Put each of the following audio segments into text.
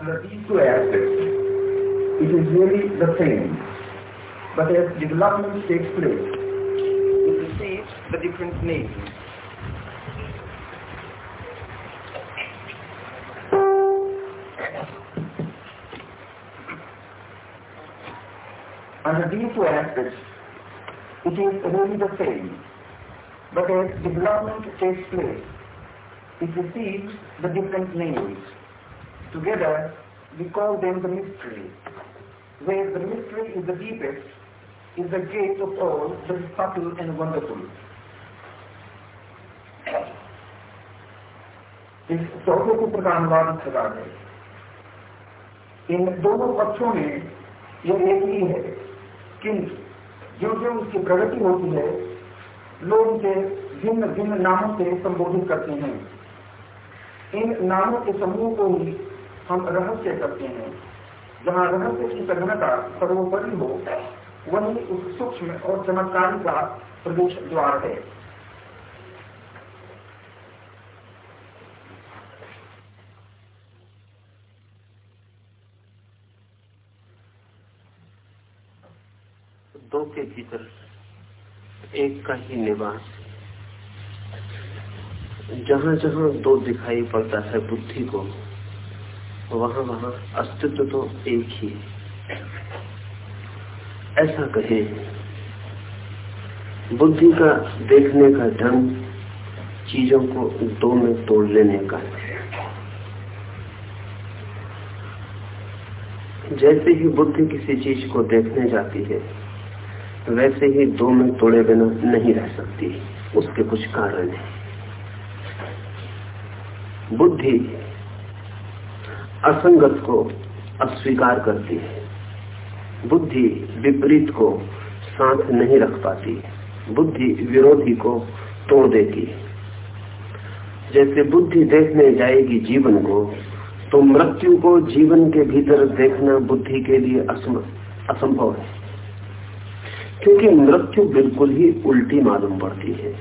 Under these two aspects, it is really the same. But as development takes place, it receives the different names. Under these two aspects, it is really the same. But as development takes place, it receives the different names. Together, we call them the mystery. Where the mystery is the deepest, is the gate of all is subtle and wonderful. इस चौथे को प्रधानवाद इस प्रकार है इन दोनों पक्षों में यह एक ही है किंतु जो जो उसकी प्रगति होती है लोग इसे भिन्न भिन्न नामों से संबोधित करते हैं इन नामों के समूह को ही हम रहस्य करते हैं, जहाँ रहस्य की सघनता सर्वोपरि हो, वही उस सूक्ष्म और चमत्कारी का प्रवेश द्वार है। दो के भीतर एक का ही निवास। जहाँ जहाँ दो दिखाई पड़ता है बुद्धि को वहाँ वहाँ अस्तित्व तो एक ही है। ऐसा कहे, बुद्धि का देखने का ढंग चीज़ों को दो में तोड़ लेने का है। जैसे ही बुद्धि किसी चीज़ को देखने जाती है, वैसे ही दो में तोड़े बिना नहीं रह सकती। उसके कुछ कारण है। बुद्धि असंगत को अस्वीकार करती है। बुद्धि विपरीत को साथ नहीं रख पाती बुद्धि विरोधी को तोड़ देती है। जैसे बुद्धि देखने जाएगी जीवन को तो मृत्यु को जीवन के भीतर देखना बुद्धि के लिए असंभव है। क्योंकि मृत्यु बिल्कुल ही उल्टी मालूम पड़ती है।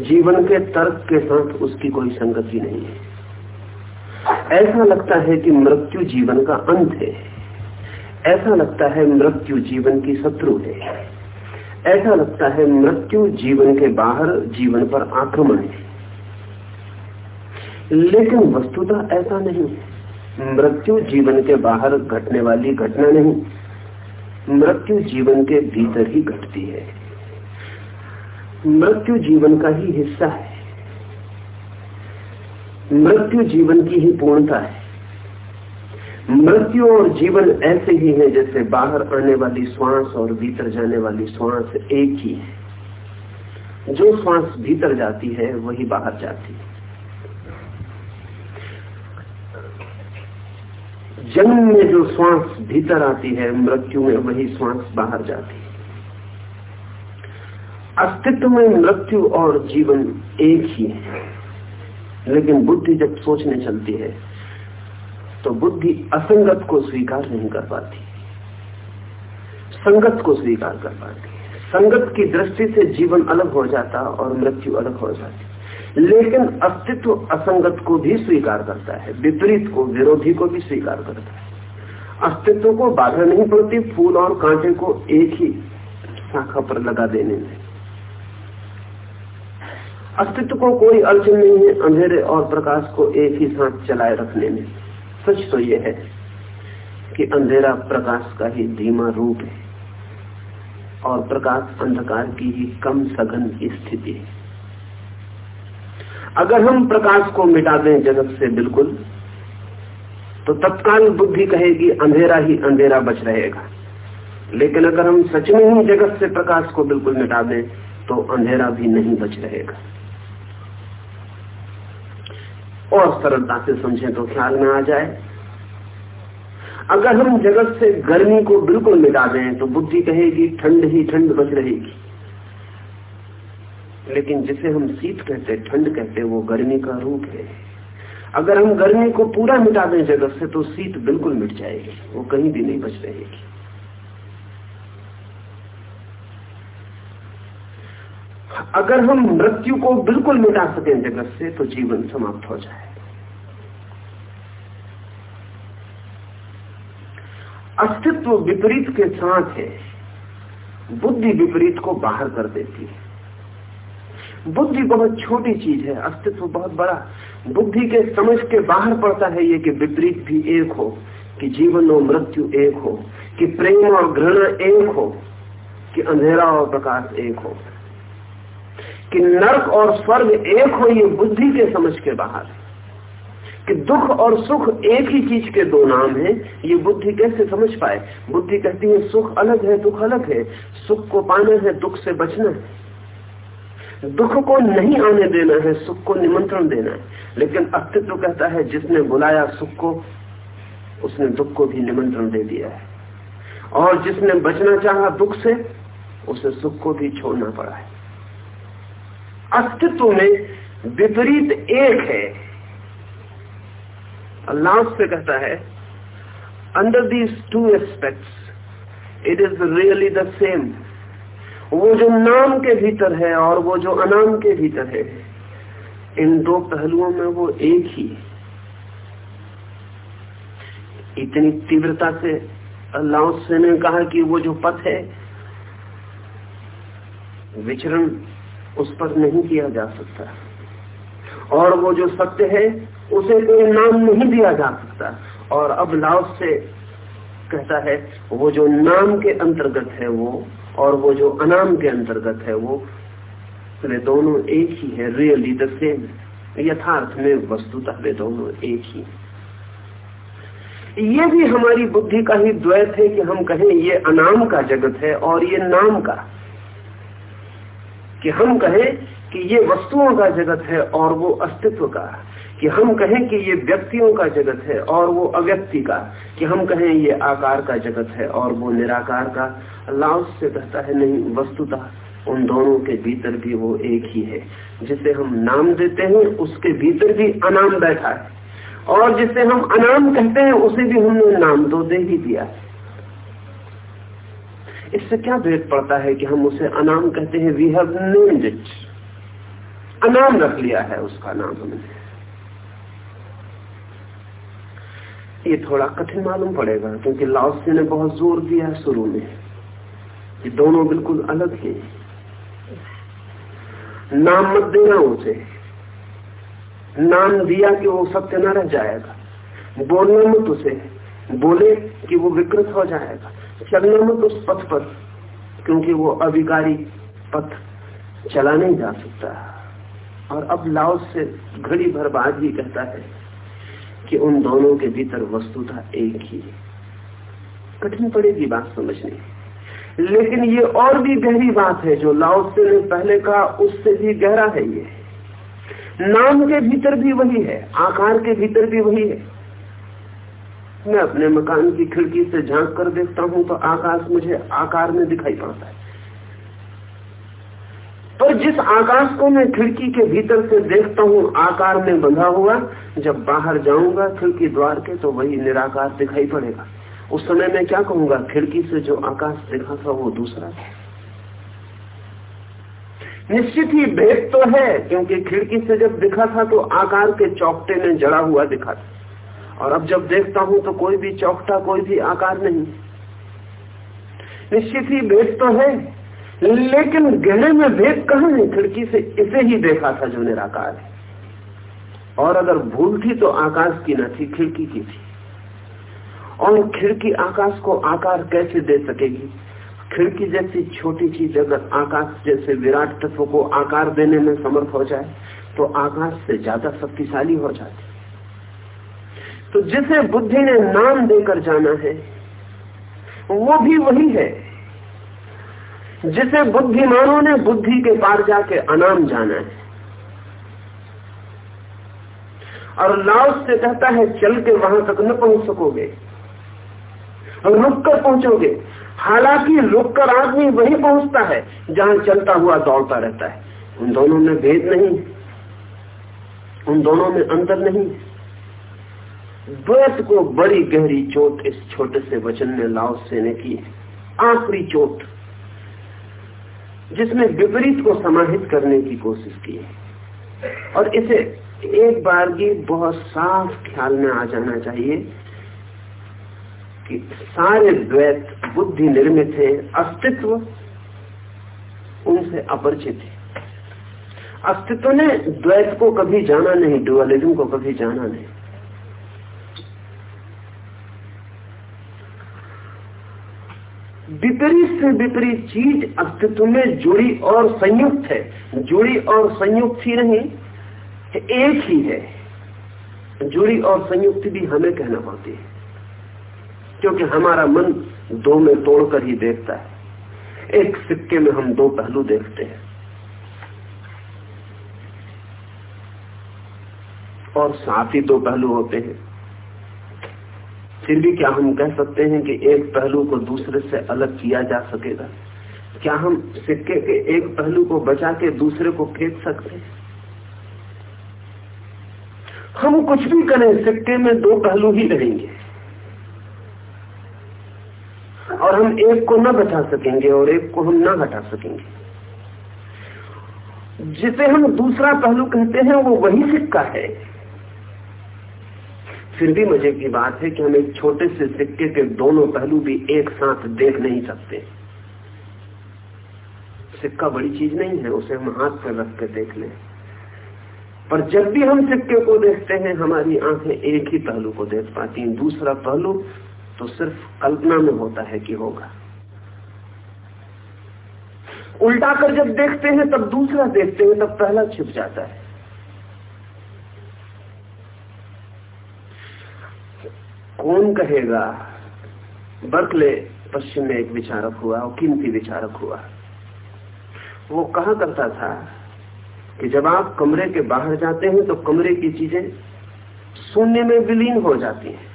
जीवन के तर्क के साथ उसकी कोई संगति नहीं है। ऐसा लगता है कि मृत्यु जीवन का अंत है। ऐसा लगता है मृत्यु जीवन की शत्रु है। ऐसा लगता है मृत्यु जीवन के बाहर जीवन पर आक्रमण है। लेकिन वस्तुतः ऐसा नहीं है। मृत्यु जीवन के बाहर घटने वाली घटना नहीं। मृत्यु जीवन के भीतर ही घटती है। मृत्यु जीवन का ही हिस्सा है। मृत्यु जीवन की ही पूर्णता है। मृत्यु और जीवन ऐसे ही है जैसे बाहर आने वाली श्वास और भीतर जाने वाली श्वास एक ही है। जो श्वास भीतर जाती है, वही बाहर जाती है। जन्म में जो श्वास भीतर आती है, मृत्यु में वही श्वास बाहर जाती है। अस्तित्व में मृत्यु और जीवन एक ही है। लेकिन बुद्धि जब सोचने चलती है तो बुद्धि असंगत को स्वीकार नहीं कर पाती। संगत को स्वीकार कर पाती। संगत की दृष्टि से जीवन अलग हो जाता और मृत्यु अलग हो जाती। लेकिन अस्तित्व असंगत को भी स्वीकार करता है, विपरीत को, विरोधी को भी स्वीकार करता है। अस्तित्व को बाधा नहीं पड़ती, फूल और कांटे को एक ही शाखा पर लगा देने में अस्तित्व को कोई अड़चन नहीं है, अंधेरे और प्रकाश को एक ही साथ चलाए रखने में। सच तो यह है कि अंधेरा प्रकाश का ही धीमा रूप है और प्रकाश अंधकार की ही कम सघन स्थिति है। अगर हम प्रकाश को मिटा दें जगत से बिल्कुल तो तत्काल बुद्धि कहेगी, अंधेरा ही अंधेरा बच रहेगा। लेकिन अगर हम सच में ही जगत से प्रकाश को बिल्कुल मिटा दें तो अंधेरा भी नहीं बच रहेगा। और सरलता से समझें तो ख्याल में आ जाए। अगर हम जगत से गर्मी को बिल्कुल मिटा दें तो बुद्धि कहेगी, ठंड ही ठंड बच रहेगी। लेकिन जिसे हम शीत कहते ठंड कहते वो गर्मी का रूप है। अगर हम गर्मी को पूरा मिटा दें जगत से तो शीत बिल्कुल मिट जाएगी, वो कहीं भी नहीं बच रहेगी। अगर हम मृत्यु को बिल्कुल मिटा सकें जगत से तो जीवन समाप्त हो जाए। अस्तित्व विपरीत के साथ है। बुद्धि विपरीत को बाहर कर देती है। बुद्धि बहुत छोटी चीज़ है, अस्तित्व बहुत बड़ा। बुद्धि के समझ के बाहर पड़ता है ये कि विपरीत भी एक हो, कि जीवन और मृत्यु एक हो, कि प्रेम और घृणा एक हो, कि अंधेरा और प्रकाश एक हो। कि नरक और स्वर्ग एक हो, ये बुद्धि के समझ के बाहर कि दुख और सुख एक ही चीज़ के दो नाम हैं, ये बुद्धि कैसे समझ पाए? बुद्धि कहती है, सुख अलग है, दुख अलग है। सुख को पाना है, दुख से बचना है। दुख को नहीं आने देना है, सुख को निमंत्रण देना है। लेकिन अस्तित्व कहता है, जिसने बुलाया सुख को, उसने दुख को भी निमंत्रण दे दिया है। और जिसने बचना चाहा दुख से, उसे सुख को भी छोड़ना पड़ा है। अस्तित्व में विपरीत एक है। अल्लाह से कहता है under these two aspects it is really the same वो जो नाम के भीतर है और वो जो अनाम के भीतर है, इन दो पहलुओं में वो एक ही। इतनी तीव्रता से अल्लाह ने कहा कि वो जो पथ है, विचरण उस पर नहीं किया जा सकता। और वो जो सत्य है, उसे कोई नाम नहीं दिया जा सकता। और अब लाओस से कहता है, वो जो नाम के अंतर्गत है वो, और वो जो अनाम के अंतर्गत है वो, वे दोनों एक ही है रियली द सेम यथार्थ में वस्तुतः वे दोनों एक ही। ये भी हमारी बुद्धि का ही द्वैत है कि हम कहें, ये अनाम का जगत है और ये नाम का। कि हम कहें कि ये वस्तुओं का जगत है और वो अस्तित्व का, कि हम कहें कि ये व्यक्तियों का जगत है और वो अव्यक्ति का, कि हम कहें ये आकार का जगत है और वो निराकार का। अल्लाह से कहता है, नहीं, वस्तुतः उन दोनों के भीतर भी वो एक ही है। जिसे हम नाम देते हैं, उसके भीतर भी अनाम बैठा है। और जिसे हम अनाम कहते हैं, उसे भी हमने नाम तो दे ही दिया इससे क्या भेद पड़ता है कि हम उसे अनाम कहते हैं? वी हैव नेम्ड इट अनाम रख लिया है उसका नाम हमने। ये थोड़ा कठिन मालूम पड़ेगा, क्योंकि लाओसी ने बहुत ज़ोर दिया शुरू में ये दोनों बिल्कुल अलग है। नाम मत देना उसे। नाम दिया कि वो सत्य न रह जाएगा। बोलना मत उसे। बोले कि वो विकृत हो जाएगा। चलना मत उस पथ पर, क्योंकि वो अविकारी पथ चला नहीं जा सकता। और अब लाओस से घड़ी भर बाद ही कहता है कि उन दोनों के भीतर वस्तुता एक ही है। कठिन पड़ेगी बात समझने। लेकिन ये और भी गहरी बात है जो लाओसे ने पहले कहा, उससे भी गहरा है ये। नाम के भीतर भी वही है, आकार के भीतर भी वही है। मैं अपने मकान की खिड़की से झाँक कर देखता हूँ तो आकाश मुझे आकार में दिखाई पड़ता है। पर जिस आकाश को मैं खिड़की के भीतर से देखता हूँ, आकार में बंधा हुआ, जब बाहर जाऊँगा खिड़की द्वार के तो वही निराकार दिखाई पड़ेगा। उस समय मैं क्या कहूँगा? खिड़की से जो आकाश देखा था, वो दूसरा था निश्चित ही भेद तो है, क्योंकि खिड़की से जब दिखा था तो आकार के चौकटे में जड़ा हुआ दिखा था। और अब जब देखता हूँ तो कोई भी चौकटा, कोई भी आकार नहीं। निश्चित ही भेद तो है, लेकिन गहरे में भेद कहा है? खिड़की से इसे ही देखा था जो निराकार है। और अगर भूल थी तो आकाश की न थी, खिड़की की थी। और खिड़की आकाश को आकार कैसे दे सकेगी? खिड़की जैसी छोटी चीज़ अगर आकाश जैसे विराट तत्व को आकार देने में समर्थ हो जाए तो आकाश से ज़्यादा शक्तिशाली हो जाती। तो जिसे बुद्धि ने नाम देकर जाना है, वो भी वही है, जिसे बुद्धिमानों ने बुद्धि के पार जाके अनाम जाना है। और लाओस से कहता है, चल के वहाँ तक न पहुँच सकोगे रुक कर पहुंचोगे। हालाँकि रुक कर आदमी वही पहुँचता है, जहाँ चलता हुआ, दौड़ता रहता है। उन दोनों में भेद नहीं उन दोनों में अंतर नहीं द्वैत को बड़ी गहरी चोट इस छोटे से वचन में लाओ से ने की आखिरी चोट, जिसमें विपरीत को समाहित करने की कोशिश की। है और इसे एक बार की बहुत साफ़ ख्याल में आ जाना चाहिए कि सारे द्वैत बुद्धि निर्मित है, अस्तित्व उनसे अपरिचित है। अस्तित्व ने द्वैत को कभी जाना नहीं, डुअलिज्म को कभी जाना नहीं। विपरीत से विपरीत चीज़ अस्तित्व में जुड़ी और संयुक्त है। जुड़ी और संयुक्त ही नहीं, एक ही है। जुड़ी और संयुक्त भी हमें कहना पड़ती है, क्योंकि हमारा मन दो में तोड़कर ही देखता है। एक सिक्के में हम दो पहलू देखते हैं, और साथ ही दो पहलू होते हैं। फिर भी क्या हम कह सकते हैं कि एक पहलू को दूसरे से अलग किया जा सकेगा? क्या हम सिक्के के एक पहलू को बचा के दूसरे को फेंक सकते हैं? हम कुछ भी करें, सिक्के में दो पहलू ही रहेंगे। और हम एक को न बचा सकेंगे और एक को हम न हटा सकेंगे। जिसे हम दूसरा पहलू कहते हैं, वो वही सिक्का है। फिर भी मज़े की बात है कि हम एक छोटे से सिक्के के दोनों पहलू भी एक साथ देख नहीं सकते। सिक्का बड़ी चीज़ नहीं है, उसे हम हाथ पर रख कर देख लें। पर जब भी हम सिक्के को देखते हैं, हमारी आँखें एक ही पहलू को देख पाती हैं। दूसरा पहलू तो सिर्फ़ कल्पना में होता है कि होगा। उल्टा कर जब देखते हैं, तब दूसरा देखते हैं, तब पहला छिप जाता है। कौन कहेगा बर्कले पश्चिम में एक विचारक हुआ, और कीमती विचारक हुआ। वो कहा करता था कि जब आप कमरे के बाहर जाते हैं तो कमरे की चीज़ें शून्य में विलीन हो जाती हैं।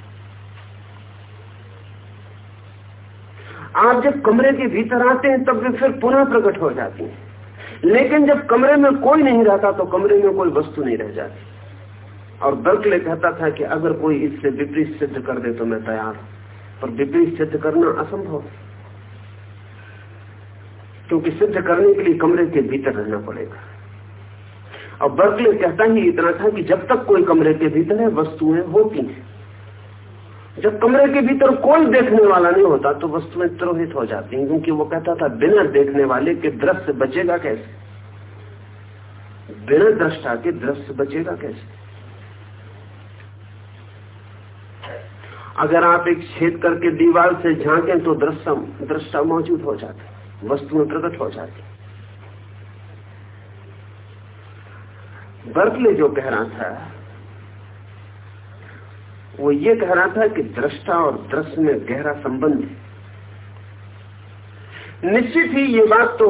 आप जब कमरे के भीतर आते हैं, तब वे फिर पुनः प्रकट हो जाती हैं। लेकिन जब कमरे में कोई नहीं रहता तो कमरे में कोई वस्तु नहीं रह जाती। और बर्कले कहता था कि अगर कोई इससे विपरीत सिद्ध कर दे तो मैं तैयार हूँ। पर विपरीत सिद्ध करना असंभव क्योंकि सिद्ध करने के लिए कमरे के भीतर रहना पड़ेगा। और बर्कले कहता ही इतना था कि जब तक कोई कमरे के भीतर है, वस्तुएँ होती हैं। जब कमरे के भीतर कोई देखने वाला नहीं होता तो वस्तुएँ त्रोहित हो जाती हैं, क्योंकि वो कहता था, बिना देखने वाले के दृश्य बचेगा कैसे? बिना दृष्टा के दृश्य बचेगा कैसे? अगर आप एक छेद करके दीवार से झांकें तो दृश्य दृष्टा मौजूद हो जाता वस्तुएँ प्रकट हो जाती। बर्कले जो कह रहा था, वो ये कह रहा था कि दृष्टा और दृश्य में गहरा संबंध है। निश्चित ही ये बात तो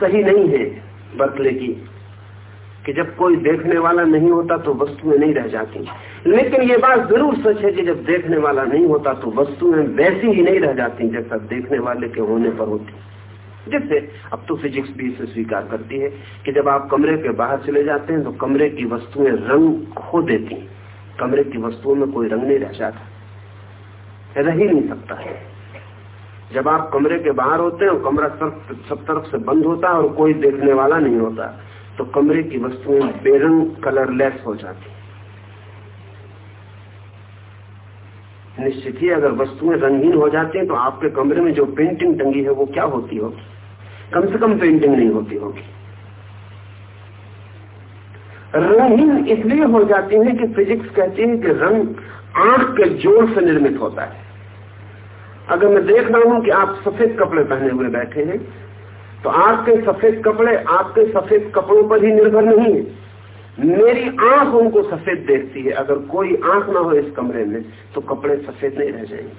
सही नहीं है बर्कले की। कि जब कोई देखने वाला नहीं होता तो वस्तुएँ नहीं रह जाती। लेकिन ये बात ज़रूर सच है कि जब देखने वाला नहीं होता तो वस्तुएँ वैसी ही नहीं रह जाती जैसा देखने वाले के होने पर होती। जिससे अब तो फिजिक्स भी इसे स्वीकार करती है कि जब आप कमरे के बाहर चले जाते हैं तो कमरे की वस्तुएँ रंग खो देती कमरे की वस्तुओं में कोई रंग नहीं रह जाता। रह ही नहीं सकता। है जब आप कमरे के बाहर होते हैं कमरा सब सब तरफ़ से बंद होता है और कोई देखने वाला नहीं होता तो कमरे की वस्तुएँ बेरंग कलरलेस हो जाती। निश्चित ही अगर वस्तुएँ रंगीन हो जाती हैं तो आपके कमरे में जो पेंटिंग टंगी है, वो क्या होती होगी? कम से कम पेंटिंग नहीं होती होगी। रंगहीन इसलिए हो जाती है कि फिजिक्स कहती है कि रंग आँख के ज़ोर से निर्मित होता है। अगर मैं देख रहा हूँ कि आप सफ़ेद कपड़े पहने हुए बैठे हैं तो आपके सफ़ेद कपड़े आपके सफ़ेद कपड़ों पर ही निर्भर नहीं है। मेरी आँख उनको सफ़ेद देखती है। अगर कोई आँख ना हो इस कमरे में तो कपड़े सफ़ेद नहीं रह जाएँगे।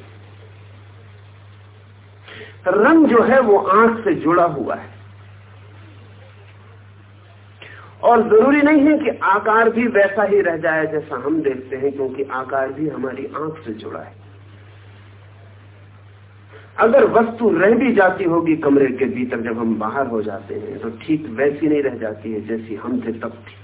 रंग जो है वो आँख से जुड़ा हुआ है। और ज़रूरी नहीं है कि आकार भी वैसा ही रह जाए जैसा हम देखते हैं, क्योंकि आकार भी हमारी आँख से जुड़ा है। अगर वस्तु रह भी जाती होगी कमरे के भीतर जब हम बाहर हो जाते हैं तो ठीक वैसी नहीं रह जाती है जैसी हम थे तब थी।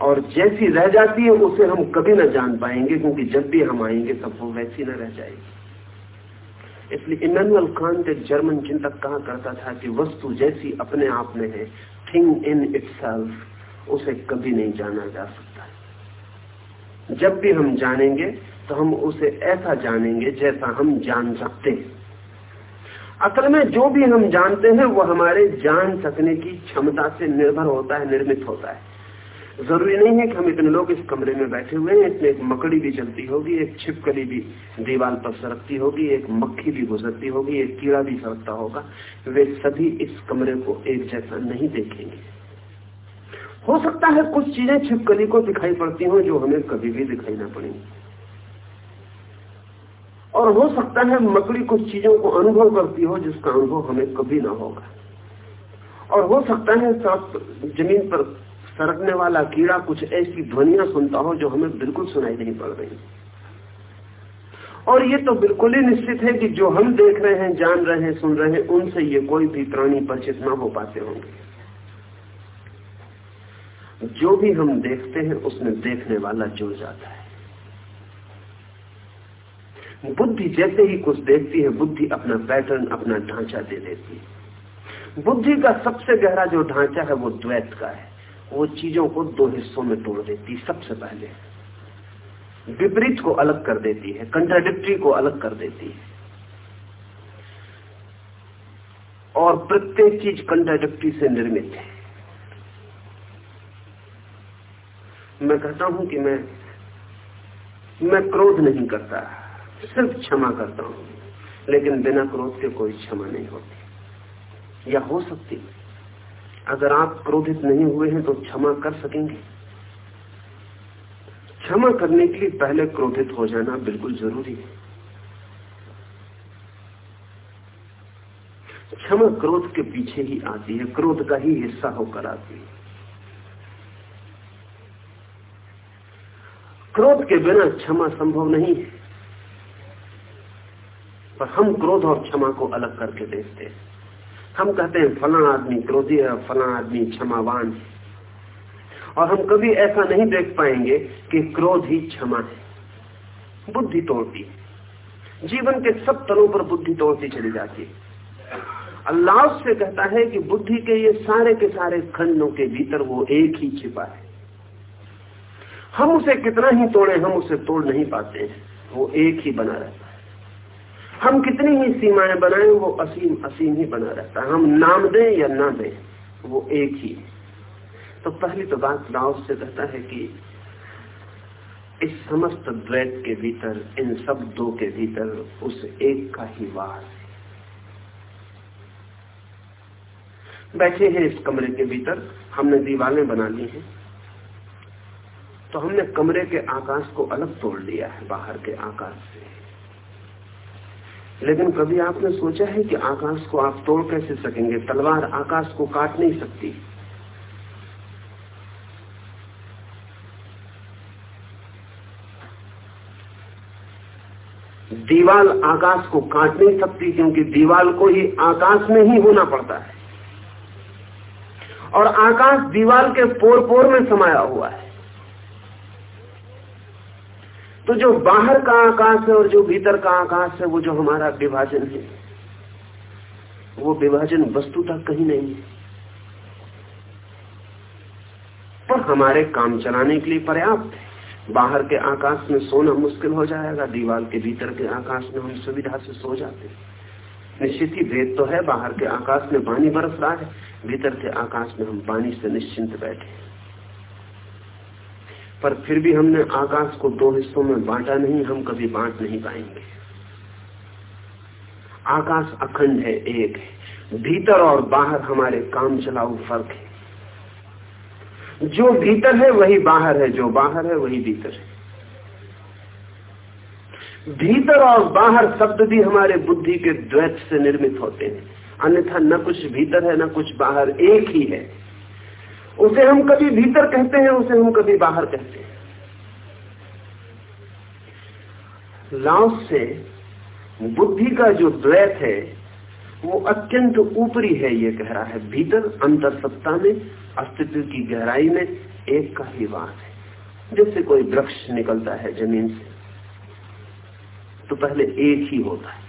और जैसी रह जाती है, उसे हम कभी ना जान पाएँगे, क्योंकि जब भी हम आएँगे, तब वो वैसी न रह जाएगी। इसलिए इमेनुअल कांत एक जर्मन चिंतक कहा करता था कि वस्तु जैसी अपने आप में है थिंग इन इट उसे कभी नहीं जाना जा सकता। जब भी हम जानेंगे तो हम उसे ऐसा जानेंगे जैसा हम जान सकते हैं। असल में जो भी हम जानते हैं, वो हमारे जान सकने की क्षमता से निर्भर होता है, निर्मित होता है। ज़रूरी नहीं है कि हम इतने लोग इस कमरे में बैठे हुए हैं, इसमें एक मकड़ी भी चलती होगी, एक छिपकली भी दीवार पर सरकती होगी, एक मक्खी भी गुजरती होगी, एक कीड़ा भी सरकता होगा। वे सभी इस कमरे को एक जैसा नहीं देखेंगे। हो सकता है कुछ चीज़ें छिपकली को दिखाई पड़ती हो, जो हमें कभी भी दिखाई ना पड़ेंगी और हो सकता है मकड़ी कुछ चीज़ों को अनुभव करती हो जिसका अनुभव हमें कभी ना होगा। और हो सकता है ज़मीन पर सरकने वाला कीड़ा कुछ ऐसी ध्वनिया सुनता हो जो हमें बिल्कुल सुनाई नहीं पड़ रही। और ये तो बिल्कुल ही निश्चित है कि जो हम देख रहे हैं, जान रहे हैं, सुन रहे हैं, उनसे ये कोई भी प्राणी परिचित ना हो पाते होंगे। जो भी हम देखते हैं, उसमें देखने वाला जुड़ जाता है। बुद्धि जैसे ही कुछ देखती है, बुद्धि अपना पैटर्न, अपना ढांचा दे देती है। बुद्धि का सबसे गहरा जो ढांचा है, वो द्वैत का है। वो चीज़ों को दो हिस्सों में तोड़ देती, सबसे पहले। विपरीत को अलग कर देती है कंट्राडिक्टरी को अलग कर देती है। और प्रत्येक चीज़ कंट्राडिक्टरी से निर्मित है। मैं कहता हूँ कि मैं मैं क्रोध नहीं करता। सिर्फ़ क्षमा करता हूँ। लेकिन बिना क्रोध के कोई क्षमा नहीं होती। या हो सकती अगर आप क्रोधित नहीं हुए हैं तो क्षमा कर सकेंगे। क्षमा करने के लिए पहले क्रोधित हो जाना बिल्कुल ज़रूरी है। क्षमा क्रोध के पीछे ही आती है। क्रोध का ही हिस्सा होकर आती है। क्रोध के बिना क्षमा संभव नहीं है। पर हम क्रोध और क्षमा को अलग करके देखते हैं। हम कहते हैं, फला आदमी क्रोधी है, फला आदमी क्षमावान है। और हम कभी ऐसा नहीं देख पाएँगे कि क्रोध ही क्षमा है। बुद्धि तोड़ती जीवन के सब तलों पर बुद्धि तोड़ती चली जाती है। अल्लाह से कहता है कि बुद्धि के ये सारे के सारे खंडों के भीतर वो एक ही छिपा है। हम उसे कितना ही तोड़े, हम उसे तोड़ नहीं पाते हैं। वो एक ही बना रहता है। हम कितनी ही सीमाएँ बनाए, वो असीम असीम ही बना रहता है। हम नाम दें या ना दें, वो एक ही तो पहली तो बात राव से कहता है कि इस समस्त द्वैत के भीतर, इन सब दो के भीतर, उस एक का ही वास है। बैठे हैं इस कमरे के भीतर, हमने दीवारें बना ली हैं। तो हमने कमरे के आकाश को अलग तोड़ लिया है, बाहर के आकाश से। लेकिन कभी आपने सोचा है कि आकाश को आप तोड़ कैसे सकेंगे? तलवार आकाश को काट नहीं सकती। दीवाल आकाश को काट नहीं सकती क्योंकि दीवाल को ही आकाश में ही होना पड़ता है। और आकाश दीवाल के पोर पोर में समाया हुआ है। तो जो बाहर का आकाश है और जो भीतर का आकाश है, वो जो हमारा विभाजन है, वो विभाजन वस्तुतः कहीं नहीं है। पर हमारे काम चलाने के लिए पर्याप्त है। बाहर के आकाश में सोना मुश्किल हो जाएगा, दीवार के भीतर के आकाश में हम सुविधा से सो जाते निश्चित ही भेद तो है, बाहर के आकाश में पानी बरस रहा है, भीतर के आकाश में हम पानी से निश्चिंत बैठे पर फिर भी हमने आकाश को दो हिस्सों में बांटा नहीं, हम कभी बांट नहीं पाएँगे। आकाश अखंड है, एक है। भीतर और बाहर हमारे काम चलाऊ फ़र्क है। जो भीतर है, वही बाहर है। जो बाहर है, वही भीतर है। भीतर और बाहर शब्द भी हमारे बुद्धि के द्वैत से निर्मित होते हैं। अन्यथा न कुछ भीतर है, न कुछ बाहर, एक ही है। उसे हम कभी भीतर कहते हैं, उसे हम कभी बाहर कहते हैं। लाओस से बुद्धि का जो द्वैत है, वो अत्यंत ऊपरी है, ये कह रहा है। भीतर अंतर सत्ता में, अस्तित्व की गहराई में एक का ही वास है। जैसे कोई वृक्ष निकलता है ज़मीन से तो पहले एक ही होता है।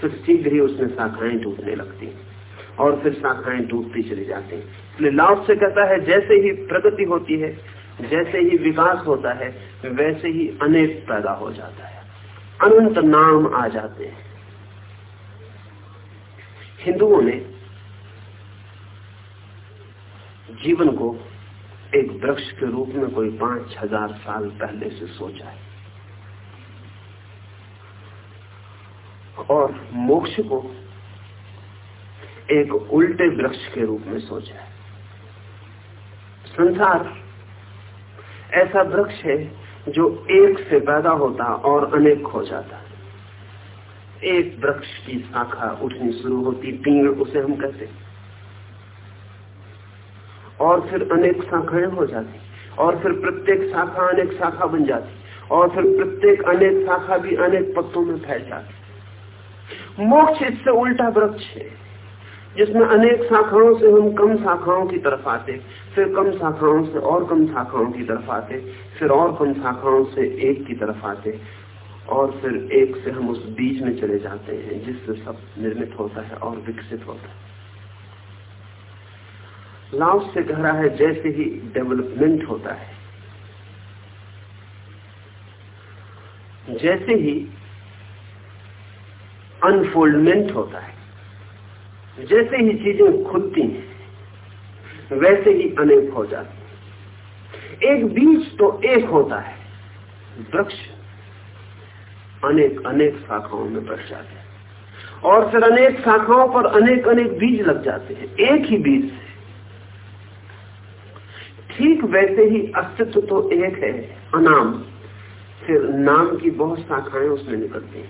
फिर शीघ्र ही उसमें शाखाएँ टूटने लगती हैं। और फिर शाखाएँ डूबती चली जाती हैं। इसलिए लाभ से कहता है, जैसे ही प्रगति होती है, जैसे ही विकास होता है, वैसे ही अनेक पैदा हो जाता है। अनंत नाम आ जाते हैं। हिंदुओं ने जीवन को एक वृक्ष के रूप में कोई पाँच हज़ार साल पहले से सोचा है। और मोक्ष को एक उल्टे वृक्ष के रूप में सोचा है। संसार, ऐसा वृक्ष है जो एक से पैदा होता और अनेक हो जाता। एक वृक्ष की शाखा उठनी शुरू होती पीड़ उसे हम कहते और फिर अनेक शाखाएँ हो जाती, और फिर प्रत्येक शाखा अनेक शाखा बन जाती, और फिर प्रत्येक अनेक शाखा भी अनेक पत्तों में फैल जाती। मोक्ष इससे उल्टा वृक्ष है। जिसमें अनेक शाखाओं से हम कम शाखाओं की तरफ़ आते फिर कम शाखाओं से और कम शाखाओं की तरफ़ आते फिर और कम शाखाओं से एक की तरफ़ आते और फिर एक से हम उस बीच में चले जाते हैं, जिससे सब निर्मित होता है और विकसित होता है। लाउस से कह रहा है, जैसे ही डेवलपमेंट होता है। जैसे ही अनफोल्डमेंट होता है। जैसे ही चीज़ें खुलती हैं, वैसे ही अनेक हो जाती एक बीज तो एक होता है, वृक्ष अनेक अनेक शाखाओं में बढ़ जाते हैं। और फिर अनेक शाखाओं पर अनेक अनेक बीज लग जाते हैं। एक ही बीज से। ठीक वैसे ही अस्तित्व तो एक है, अनाम। फिर नाम की बहुत शाखाएँ उसमें निकलती हैं।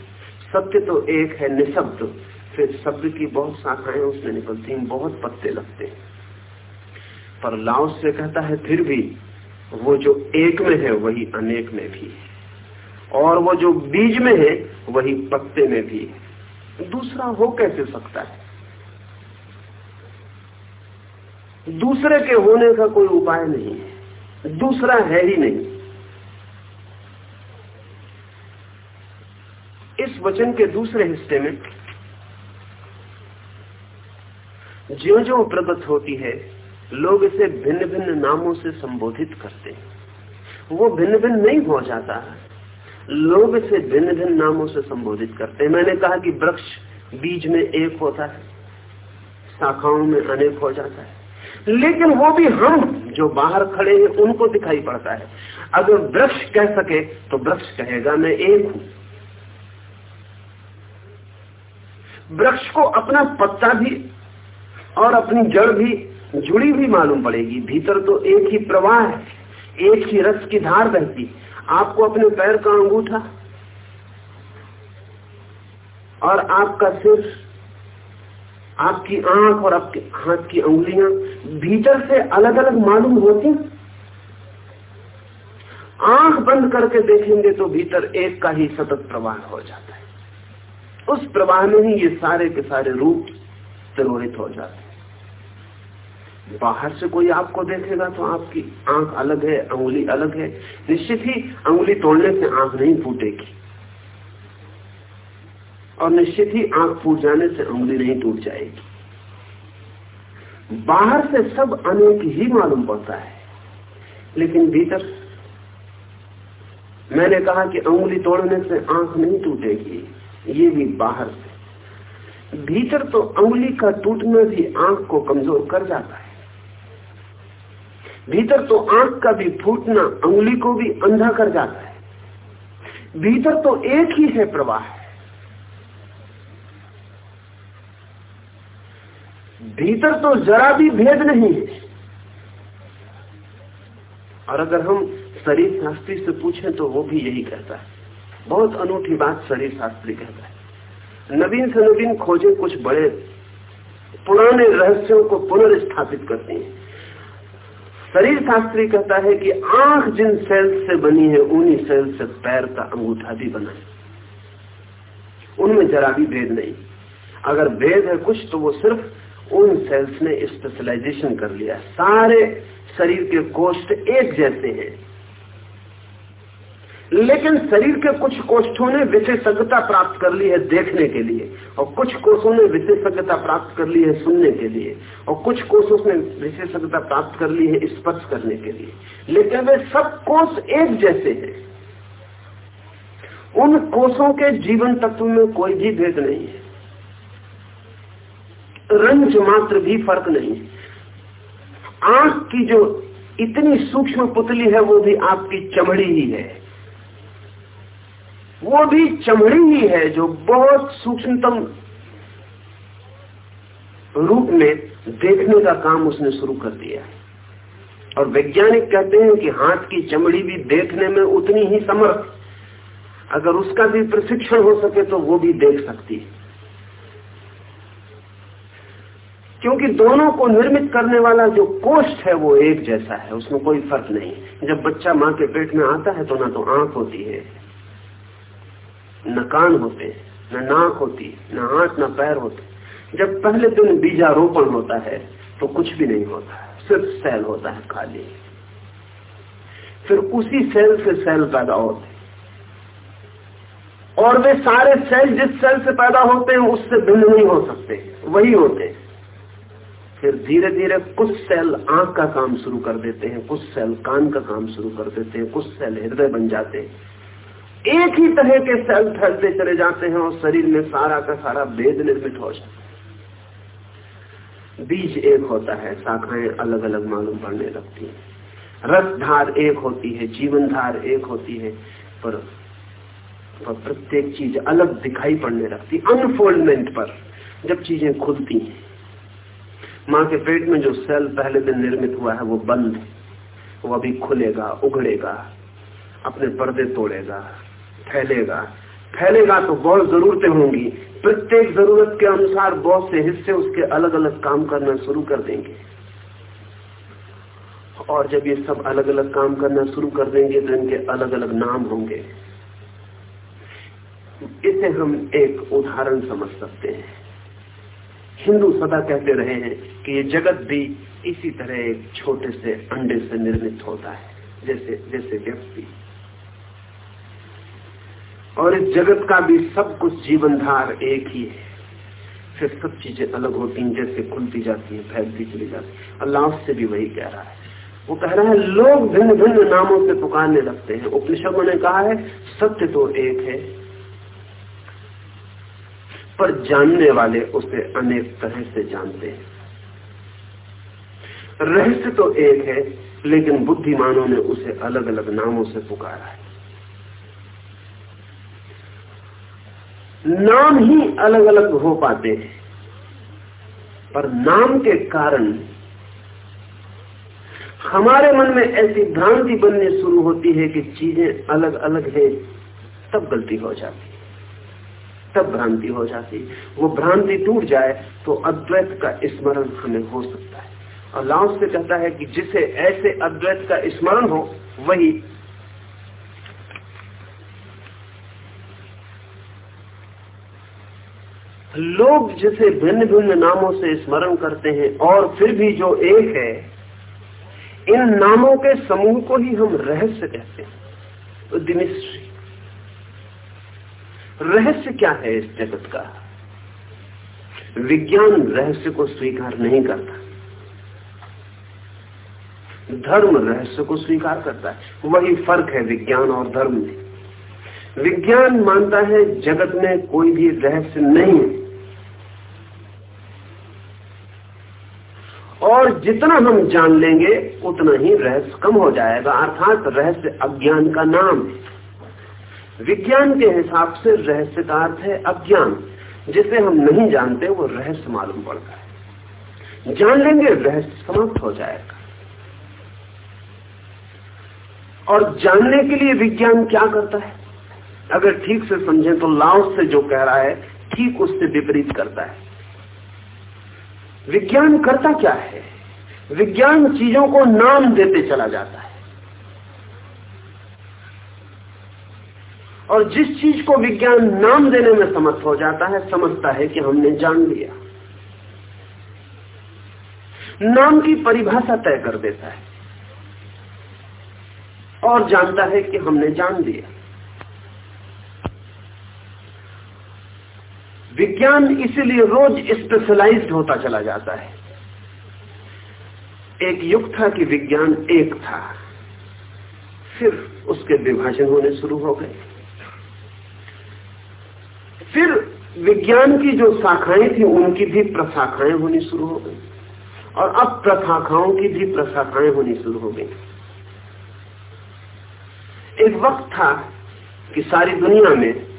सत्य तो एक है, निशब्द। फिर शब्द की बहुत शाखाएँ उसमें निकलती हैं, बहुत पत्ते लगते हैं। पर लाओस से कहता है, फिर भी वो जो एक में है, वही अनेक में भी है। और वो जो बीज में है, वही पत्ते में भी है। दूसरा हो कैसे सकता है? दूसरे के होने का कोई उपाय नहीं है। दूसरा है ही नहीं। इस वचन के दूसरे हिस्से में ज्यो ज्यो प्रगत होती है, लोग इसे भिन्न भिन्न नामों से संबोधित करते हैं। वो भिन्न भिन्न नहीं हो जाता। है लोग इसे भिन्न भिन्न नामों से संबोधित करते हैं। मैंने कहा कि वृक्ष बीज में एक होता है, शाखाओं में अनेक हो जाता है। लेकिन वो भी हम जो बाहर खड़े हैं, उनको दिखाई पड़ता है। अगर वृक्ष कह सके तो वृक्ष कहेगा, मैं एक हूँ। वृक्ष को अपना पत्ता भी और अपनी जड़ भी, जुड़ी हुई मालूम पड़ेगी। भीतर तो एक ही प्रवाह है, एक ही रस की धार बहती। आपको अपने पैर का अंगूठा और आपका सिर, आपकी आँख और आपके हाथ की उंगलियाँ भीतर से अलग अलग मालूम होती। आँख बंद करके देखेंगे तो भीतर एक का ही सतत प्रवाह हो जाता है। उस प्रवाह में ही ये सारे के सारे रूप तिरोहित हो जाते बाहर से कोई आपको देखेगा तो आपकी आँख अलग है, अंगुली अलग है। निश्चित ही अंगुली तोड़ने से आँख नहीं फूटेगी। और निश्चित ही आँख फूट जाने से अंगुली नहीं टूट जाएगी। बाहर से सब अनेक ही मालूम पड़ता है। लेकिन भीतर मैंने कहा कि अंगुली तोड़ने से आँख नहीं टूटेगी, ये भी बाहर से। भीतर तो अंगुली का टूटना भी आँख को कमज़ोर कर जाता है। भीतर तो आँख का भी फूटना अंगुली को भी अंधा कर जाता है। भीतर तो एक ही है प्रवाह। भीतर तो जरा भी भेद नहीं है। और अगर हम शरीर शास्त्री से पूछें तो वो भी यही कहता है। बहुत अनूठी बात शरीर शास्त्री कहता है। नवीन से नवीन खोजें कुछ बड़े, पुराने रहस्यों को पुनर्स्थापित करती हैं। शरीर शास्त्री कहता है कि आँख जिन सेल्स से बनी है, उन्हीं सेल्स से पैर का अंगूठा भी बना है। उनमें जरा भी भेद नहीं। अगर भेद है कुछ तो वो सिर्फ़ उन सेल्स ने स्पेशलाइजेशन कर लिया। सारे शरीर के कोष्ठ एक जैसे हैं। लेकिन शरीर के कुछ कोष्ठों ने विशेषज्ञता प्राप्त कर ली है देखने के लिए, और कुछ कोषों ने विशेषज्ञता प्राप्त कर ली है सुनने के लिए, और कुछ कोषों ने विशेषज्ञता प्राप्त कर ली है स्पर्श करने के लिए। लेकिन वे सब कोष एक जैसे हैं। उन कोषों के जीवन तत्व में कोई भी भेद नहीं है। रंज मात्र भी फ़र्क नहीं है। आँख की जो इतनी सूक्ष्म पुतली है, वो भी आपकी चमड़ी ही है। वो भी चमड़ी ही है जो बहुत सूक्ष्मतम रूप में देखने का काम उसने शुरू कर दिया है। और वैज्ञानिक कहते हैं कि हाथ की चमड़ी भी देखने में उतनी ही समर्थ। अगर उसका भी प्रशिक्षण हो सके तो वो भी देख सकती है। क्योंकि दोनों को निर्मित करने वाला जो कोष्ठ है वो एक जैसा है, उसमें कोई फ़र्क नहीं। जब बच्चा माँ के पेट में आता है तो ना तो आँख होती है न कान होते, न नाक होती, न हाथ, न पैर होते। जब पहले दिन बीजारोपण होता है तो कुछ भी नहीं होता सिर्फ़ सेल होता है खाली। फिर उसी सेल से सेल पैदा होते और वे सारे सेल जिस सेल से पैदा होते हैं, उससे भिन्न नहीं हो सकते, वही होते हैं। फिर धीरे धीरे कुछ सेल आँख का काम शुरू कर देते हैं, कुछ सेल कान का काम शुरू कर देते हैं, कुछ सेल हृदय बन जाते हैं। एक ही तरह के सेल फैलते चले जाते हैं और शरीर में सारा का सारा भेद निर्मित हो जाता है। बीज एक होता है शाखाएँ अलग अलग मालूम पड़ने लगती है। रस धार एक होती है जीवन धार एक होती है पर, पर प्रत्येक चीज़ अलग दिखाई पड़ने लगती अनफोल्डमेंट पर जब चीज़ें खुलती हैं। माँ के पेट में जो सेल पहले दिन निर्मित हुआ है वो बंद वो अभी खुलेगा उगड़ेगा अपने पर्दे तोड़ेगा। फैलेगा। फैलेगा तो बहुत जरूरतें होंगी। प्रत्येक ज़रूरत के अनुसार बहुत से हिस्से उसके अलग अलग काम करना शुरू कर देंगे। और जब ये सब अलग अलग काम करना शुरू कर देंगे तो इनके अलग अलग नाम होंगे। इसे हम एक उदाहरण समझ सकते हैं। हिंदू सदा कहते रहे हैं कि ये जगत भी इसी तरह एक छोटे से अंडे से निर्मित होता है, जैसे जैसे व्यक्ति। और इस जगत का भी सब कुछ जीवनधार एक ही है। फिर सब चीज़ें अलग होती हैं, जैसे खुलती जाती है, फैलती चली जाती है। अल्लाह से भी वही कह रहा है। वो कह रहा है, लोग भिन्न भिन्न नामों से पुकारने लगते हैं। उपनिषदों ने कहा है, सत्य तो एक है, पर जानने वाले उसे अनेक तरह से जानते हैं। रहस्य तो एक है, लेकिन बुद्धिमानों ने उसे अलग अलग नामों से पुकारा है। नाम ही अलग अलग हो पाते हैं। पर नाम के कारण हमारे मन में ऐसी भ्रांति बनने शुरू होती है कि चीज़ें अलग अलग है, तब गलती हो जाती है। तब भ्रांति हो जाती वो भ्रांति टूट जाए तो अद्वैत का स्मरण हमें हो सकता है। और लाउस से कहता है कि जिसे ऐसे अद्वैत का स्मरण हो, वही लोग जिसे भिन्न भिन्न नामों से स्मरण करते हैं और फिर भी जो एक है, इन नामों के समूह को ही हम रहस्य कहते हैं। मिस्ट्री रहस्य क्या है इस जगत का? विज्ञान रहस्य को स्वीकार नहीं करता। धर्म रहस्य को स्वीकार करता है। वही फ़र्क है विज्ञान और धर्म में। विज्ञान मानता है जगत में कोई भी रहस्य नहीं है। और जितना हम जान लेंगे, उतना ही रहस्य कम हो जाएगा। अर्थात रहस्य अज्ञान का नाम। विज्ञान के हिसाब से रहस्य का अर्थ है अज्ञान। जिसे हम नहीं जानते, वो रहस्य मालूम पड़ता है। जान लेंगे, रहस्य समाप्त हो जाएगा। और जानने के लिए विज्ञान क्या करता है? अगर ठीक से समझें तो लाओस से जो कह रहा है, ठीक उससे विपरीत करता है। विज्ञान करता क्या है? विज्ञान चीज़ों को नाम देते चला जाता है। और जिस चीज़ को विज्ञान नाम देने में समर्थ हो जाता है, समझता है कि हमने जान लिया। नाम की परिभाषा तय कर देता है। और जानता है कि हमने जान लिया। विज्ञान इसीलिए रोज स्पेशलाइज्ड होता चला जाता है। एक युग था कि विज्ञान एक था। फिर उसके विभाजन होने शुरू हो गए। फिर विज्ञान की जो शाखाएँ थी, उनकी भी प्रशाखाएँ होनी शुरू हो गई। और अब प्रशाखाओं की भी प्रशाखाएँ होनी शुरू हो गई। एक वक्त था कि सारी दुनिया में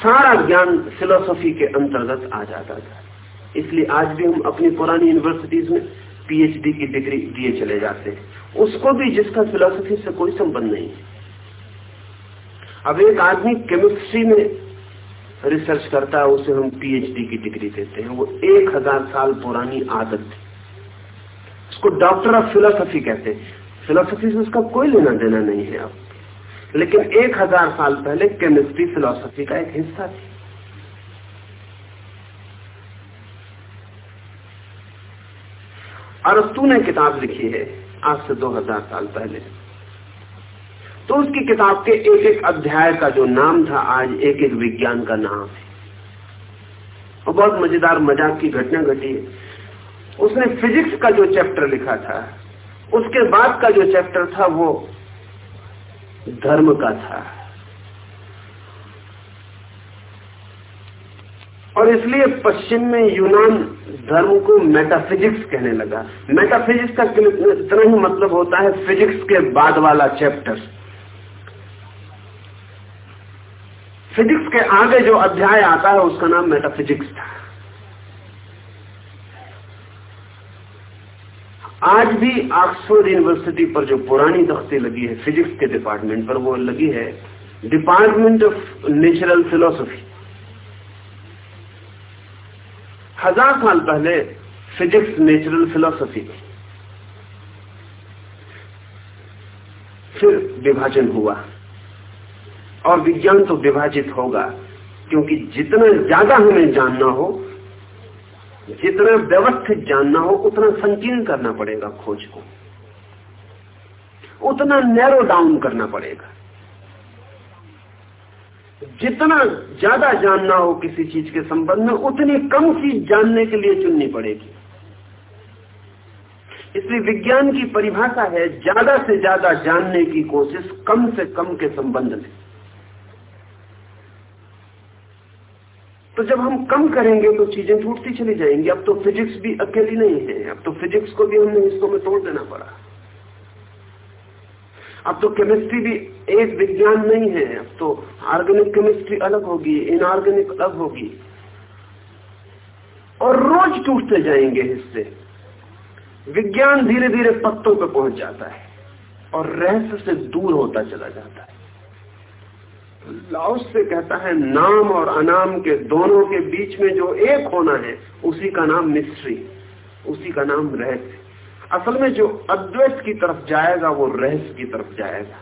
सारा ज्ञान फिलोसफी के अंतर्गत आ जाता था। इसलिए आज भी हम अपनी पुरानी यूनिवर्सिटीज में पीएचडी की डिग्री दिए चले जाते हैं। उसको भी जिसका फिलोसफी से कोई संबंध नहीं है। अब एक आदमी केमिस्ट्री में रिसर्च करता है, उसे हम पीएचडी की डिग्री देते हैं। वो एक हज़ार साल पुरानी आदत थी उसको डॉक्टर ऑफ़ फिलोसफी कहते हैं। फिलोसफी से उसका कोई लेना देना नहीं है अब। लेकिन एक हज़ार साल पहले केमिस्ट्री, फिलोसफी का एक हिस्सा थी। अरस्तु ने किताब लिखी है, आज से 2000 साल पहले। तो उसकी किताब के एक एक अध्याय का जो नाम था, आज एक एक विज्ञान का नाम है। और बहुत मज़ेदार, मज़ाक की घटना घटी है। उसने फिजिक्स का जो चैप्टर लिखा था, उसके बाद का जो चैप्टर था, वो धर्म का था। और इसलिए पश्चिम में यूनान धर्म को मेटाफिजिक्स कहने लगा। मेटाफिजिक्स का इतना ही मतलब होता है फिजिक्स के बाद वाला चैप्टर फिजिक्स के आगे जो अध्याय आता है, उसका नाम मेटाफिजिक्स था। आज भी ऑक्सफोर्ड यूनिवर्सिटी पर जो पुरानी तख्ती लगी है फिजिक्स के डिपार्टमेंट पर वो लगी है डिपार्टमेंट ऑफ़ नेचुरल फिलोसफी हज़ार साल पहले फिजिक्स नेचुरल फिलोसफी थी फिर विभाजन हुआ। और विज्ञान तो विभाजित होगा, क्योंकि जितना ज़्यादा हमें जानना हो जितना व्यवस्थित जानना हो, उतना संकीर्ण करना पड़ेगा खोज को। उतना नैरो डाउन करना पड़ेगा। जितना ज़्यादा जानना हो किसी चीज़ के संबंध में, उतनी कम चीज़ जानने के लिए चुननी पड़ेगी। इसलिए विज्ञान की परिभाषा है, ज़्यादा से ज़्यादा जानने की कोशिश कम से कम के संबंध में। तो जब हम कम करेंगे तो चीज़ें टूटती चली जाएँगी। अब तो फिजिक्स भी अकेली नहीं है। अब तो फिजिक्स को भी हमने हिस्सों में तोड़ देना पड़ा। अब तो केमिस्ट्री भी एक विज्ञान नहीं है। अब तो ऑर्गेनिक केमिस्ट्री अलग होगी इनऑर्गेनिक अलग होगी। और रोज टूटते जाएँगे हिस्से। विज्ञान धीरे धीरे पत्तों पर पहुँच जाता है और रहस्य से दूर होता चला जाता है। लाउस से कहता है, नाम और अनाम के दोनों के बीच में जो एक होना है, उसी का नाम मिस्ट्री उसी का नाम रहस्य। असल में जो अद्वैत की तरफ़ जाएगा, वो रहस्य की तरफ़ जाएगा,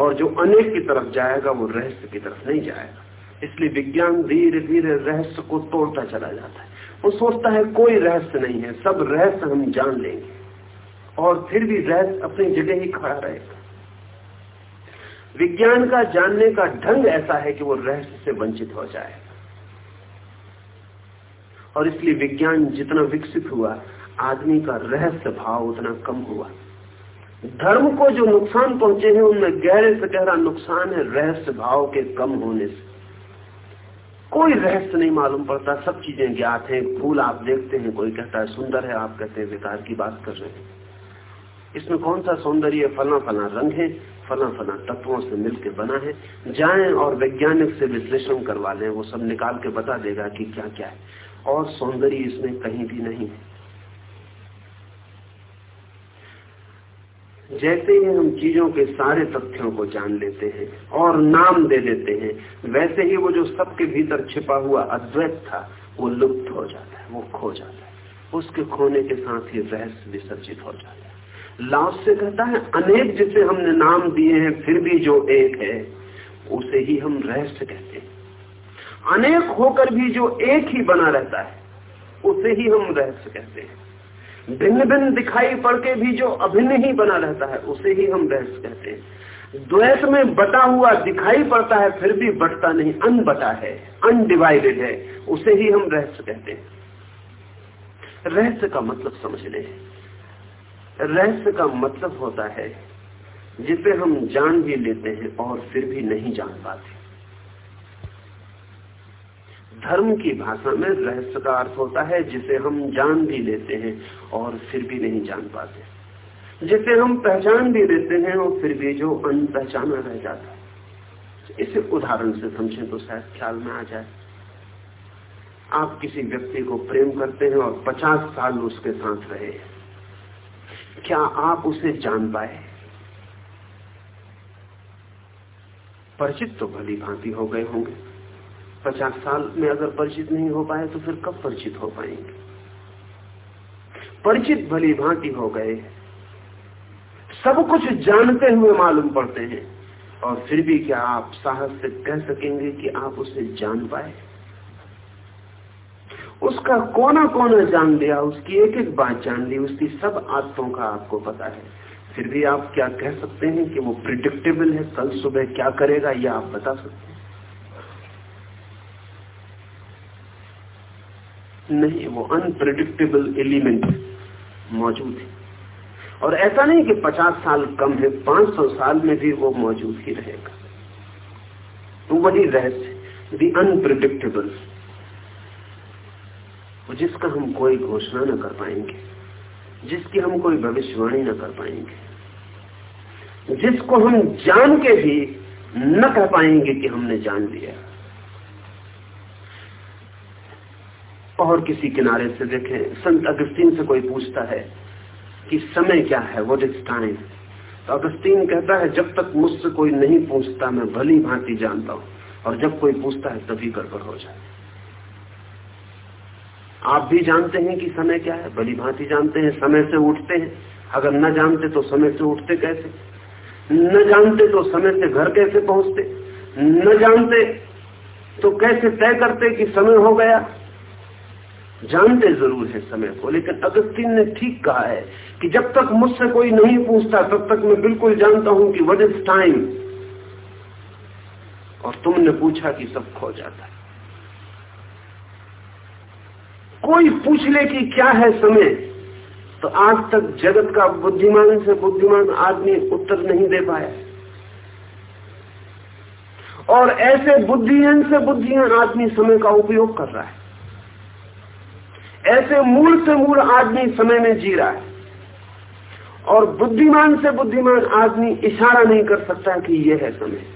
और जो अनेक की तरफ़ जाएगा, वो रहस्य की तरफ़ नहीं जाएगा। इसलिए विज्ञान धीरे धीरे रहस्य को तोड़ता चला जाता है। वो सोचता है, कोई रहस्य नहीं है, सब रहस्य हम जान लेंगे, और फिर भी रहस्य अपनी जगह ही खड़ा रहेगा। विज्ञान का जानने का ढंग ऐसा है कि वो रहस्य से वंचित हो जाए। और इसलिए विज्ञान जितना विकसित हुआ, आदमी का रहस्य भाव उतना कम हुआ। धर्म को जो नुकसान पहुँचे हैं, उनमें गहरे से गहरा नुकसान है रहस्य भाव के कम होने से। कोई रहस्य नहीं मालूम पड़ता, सब चीज़ें ज्ञात हैं, फूल आप देखते हैं, कोई कहता है सुंदर है, आप कहते हैं विकार की बात कर रहे हैं। इसमें कौन सा सौंदर्य फला फला रंग है फला फला तत्वों से मिलकर बना है? जाएँ और वैज्ञानिक से विश्लेषण करवा लें, वो सब निकाल के बता देगा कि क्या क्या है। और सौंदर्य इसमें कहीं भी नहीं है। जैसे ही हम चीज़ों के सारे तथ्यों को जान लेते हैं और नाम दे देते हैं, वैसे ही वो जो सबके भीतर छिपा हुआ अद्वैत था, वो लुप्त हो जाता है, वो खो जाता है। उसके खोने के साथ ही रहस्य विसर्जित हो जाता है। लाभ से कहता है, अनेक जिसे हमने नाम दिए हैं, फिर भी जो एक है, उसे ही हम रहस्य कहते हैं। अनेक होकर भी जो एक ही बना रहता है, उसे ही हम रहस्य कहते हैं। भिन्न भिन्न दिखाई पड़ के भी जो अभिन्न ही बना रहता है, उसे ही हम रहस्य कहते हैं। द्वैत में बटा हुआ दिखाई पड़ता है, फिर भी बटता नहीं, अनबटा है अनडिवाइडेड है, उसे ही हम रहस्य कहते हैं। रहस्य का मतलब समझ ले रहस्य का मतलब होता है, जिसे हम जान भी लेते हैं और फिर भी नहीं जान पाते। धर्म की भाषा में रहस्य का अर्थ होता है, जिसे हम जान भी लेते हैं और फिर भी नहीं जान पाते। जिसे हम पहचान भी लेते हैं और फिर भी जो अनपहचाना रह जाता है। इसे उदाहरण से समझें तो शायद ख्याल में आ जाए। आप किसी व्यक्ति को प्रेम करते हैं और पचास साल उसके साथ रहे क्या आप उसे जान पाए? परिचित तो भली भांति हो गए होंगे। पचास साल में अगर परिचित नहीं हो पाए तो फिर कब परिचित हो पाएँगे? परिचित भली भांति हो गए। सब कुछ जानते हुए मालूम पड़ते हैं। और फिर भी क्या आप साहस से कह सकेंगे कि आप उसे जान पाए? उसका कोना कोना जान लिया, उसकी एक एक बात जान ली, उसकी सब आदतों का आपको पता है। फिर भी आप क्या कह सकते हैं कि वो प्रिडिक्टेबल है, कल सुबह क्या करेगा यह आप बता सकते हैं। नहीं, वो अनप्रिडिक्टेबल एलिमेंट मौजूद है। और ऐसा नहीं कि 50 साल कम है 500 साल में भी वो मौजूद ही रहेगा। तो वही रहस्य दी अनप्रिडिक्टेबल जिसका हम कोई घोषणा न कर पाएँगे, जिसकी हम कोई भविष्यवाणी न कर पाएँगे, जिसको हम जान के भी न कह पाएँगे कि हमने जान लिया। और किसी किनारे से देखें, संत अगस्तीन से कोई पूछता है कि समय क्या है व्हाट इज़ टाइम तो अगस्तीन कहता है, जब तक मुझसे कोई नहीं पूछता, मैं भली भांति जानता हूँ, और जब कोई पूछता है, तभी गड़बड़ हो जाए आप भी जानते हैं कि समय क्या है भली भांति जानते हैं, समय से उठते हैं। अगर न जानते तो समय से उठते कैसे? न जानते तो समय से घर कैसे पहुँचते? न जानते तो कैसे तय करते कि समय हो गया? जानते ज़रूर है समय को, लेकिन अगस्तीन ने ठीक कहा है कि जब तक मुझसे कोई नहीं पूछता, तब तक मैं बिल्कुल जानता हूँ कि वट इज़ टाइम और तुमने पूछा कि सब खो जाता है। कोई पूछ ले कि क्या है समय? तो आज तक जगत का बुद्धिमान से बुद्धिमान आदमी उत्तर नहीं दे पाया। और ऐसे बुद्धिहीन से बुद्धिहीन आदमी समय का उपयोग कर रहा है। ऐसे मूल से मूल आदमी समय में जी रहा है। और बुद्धिमान से बुद्धिमान आदमी इशारा नहीं कर सकता कि यह है समय।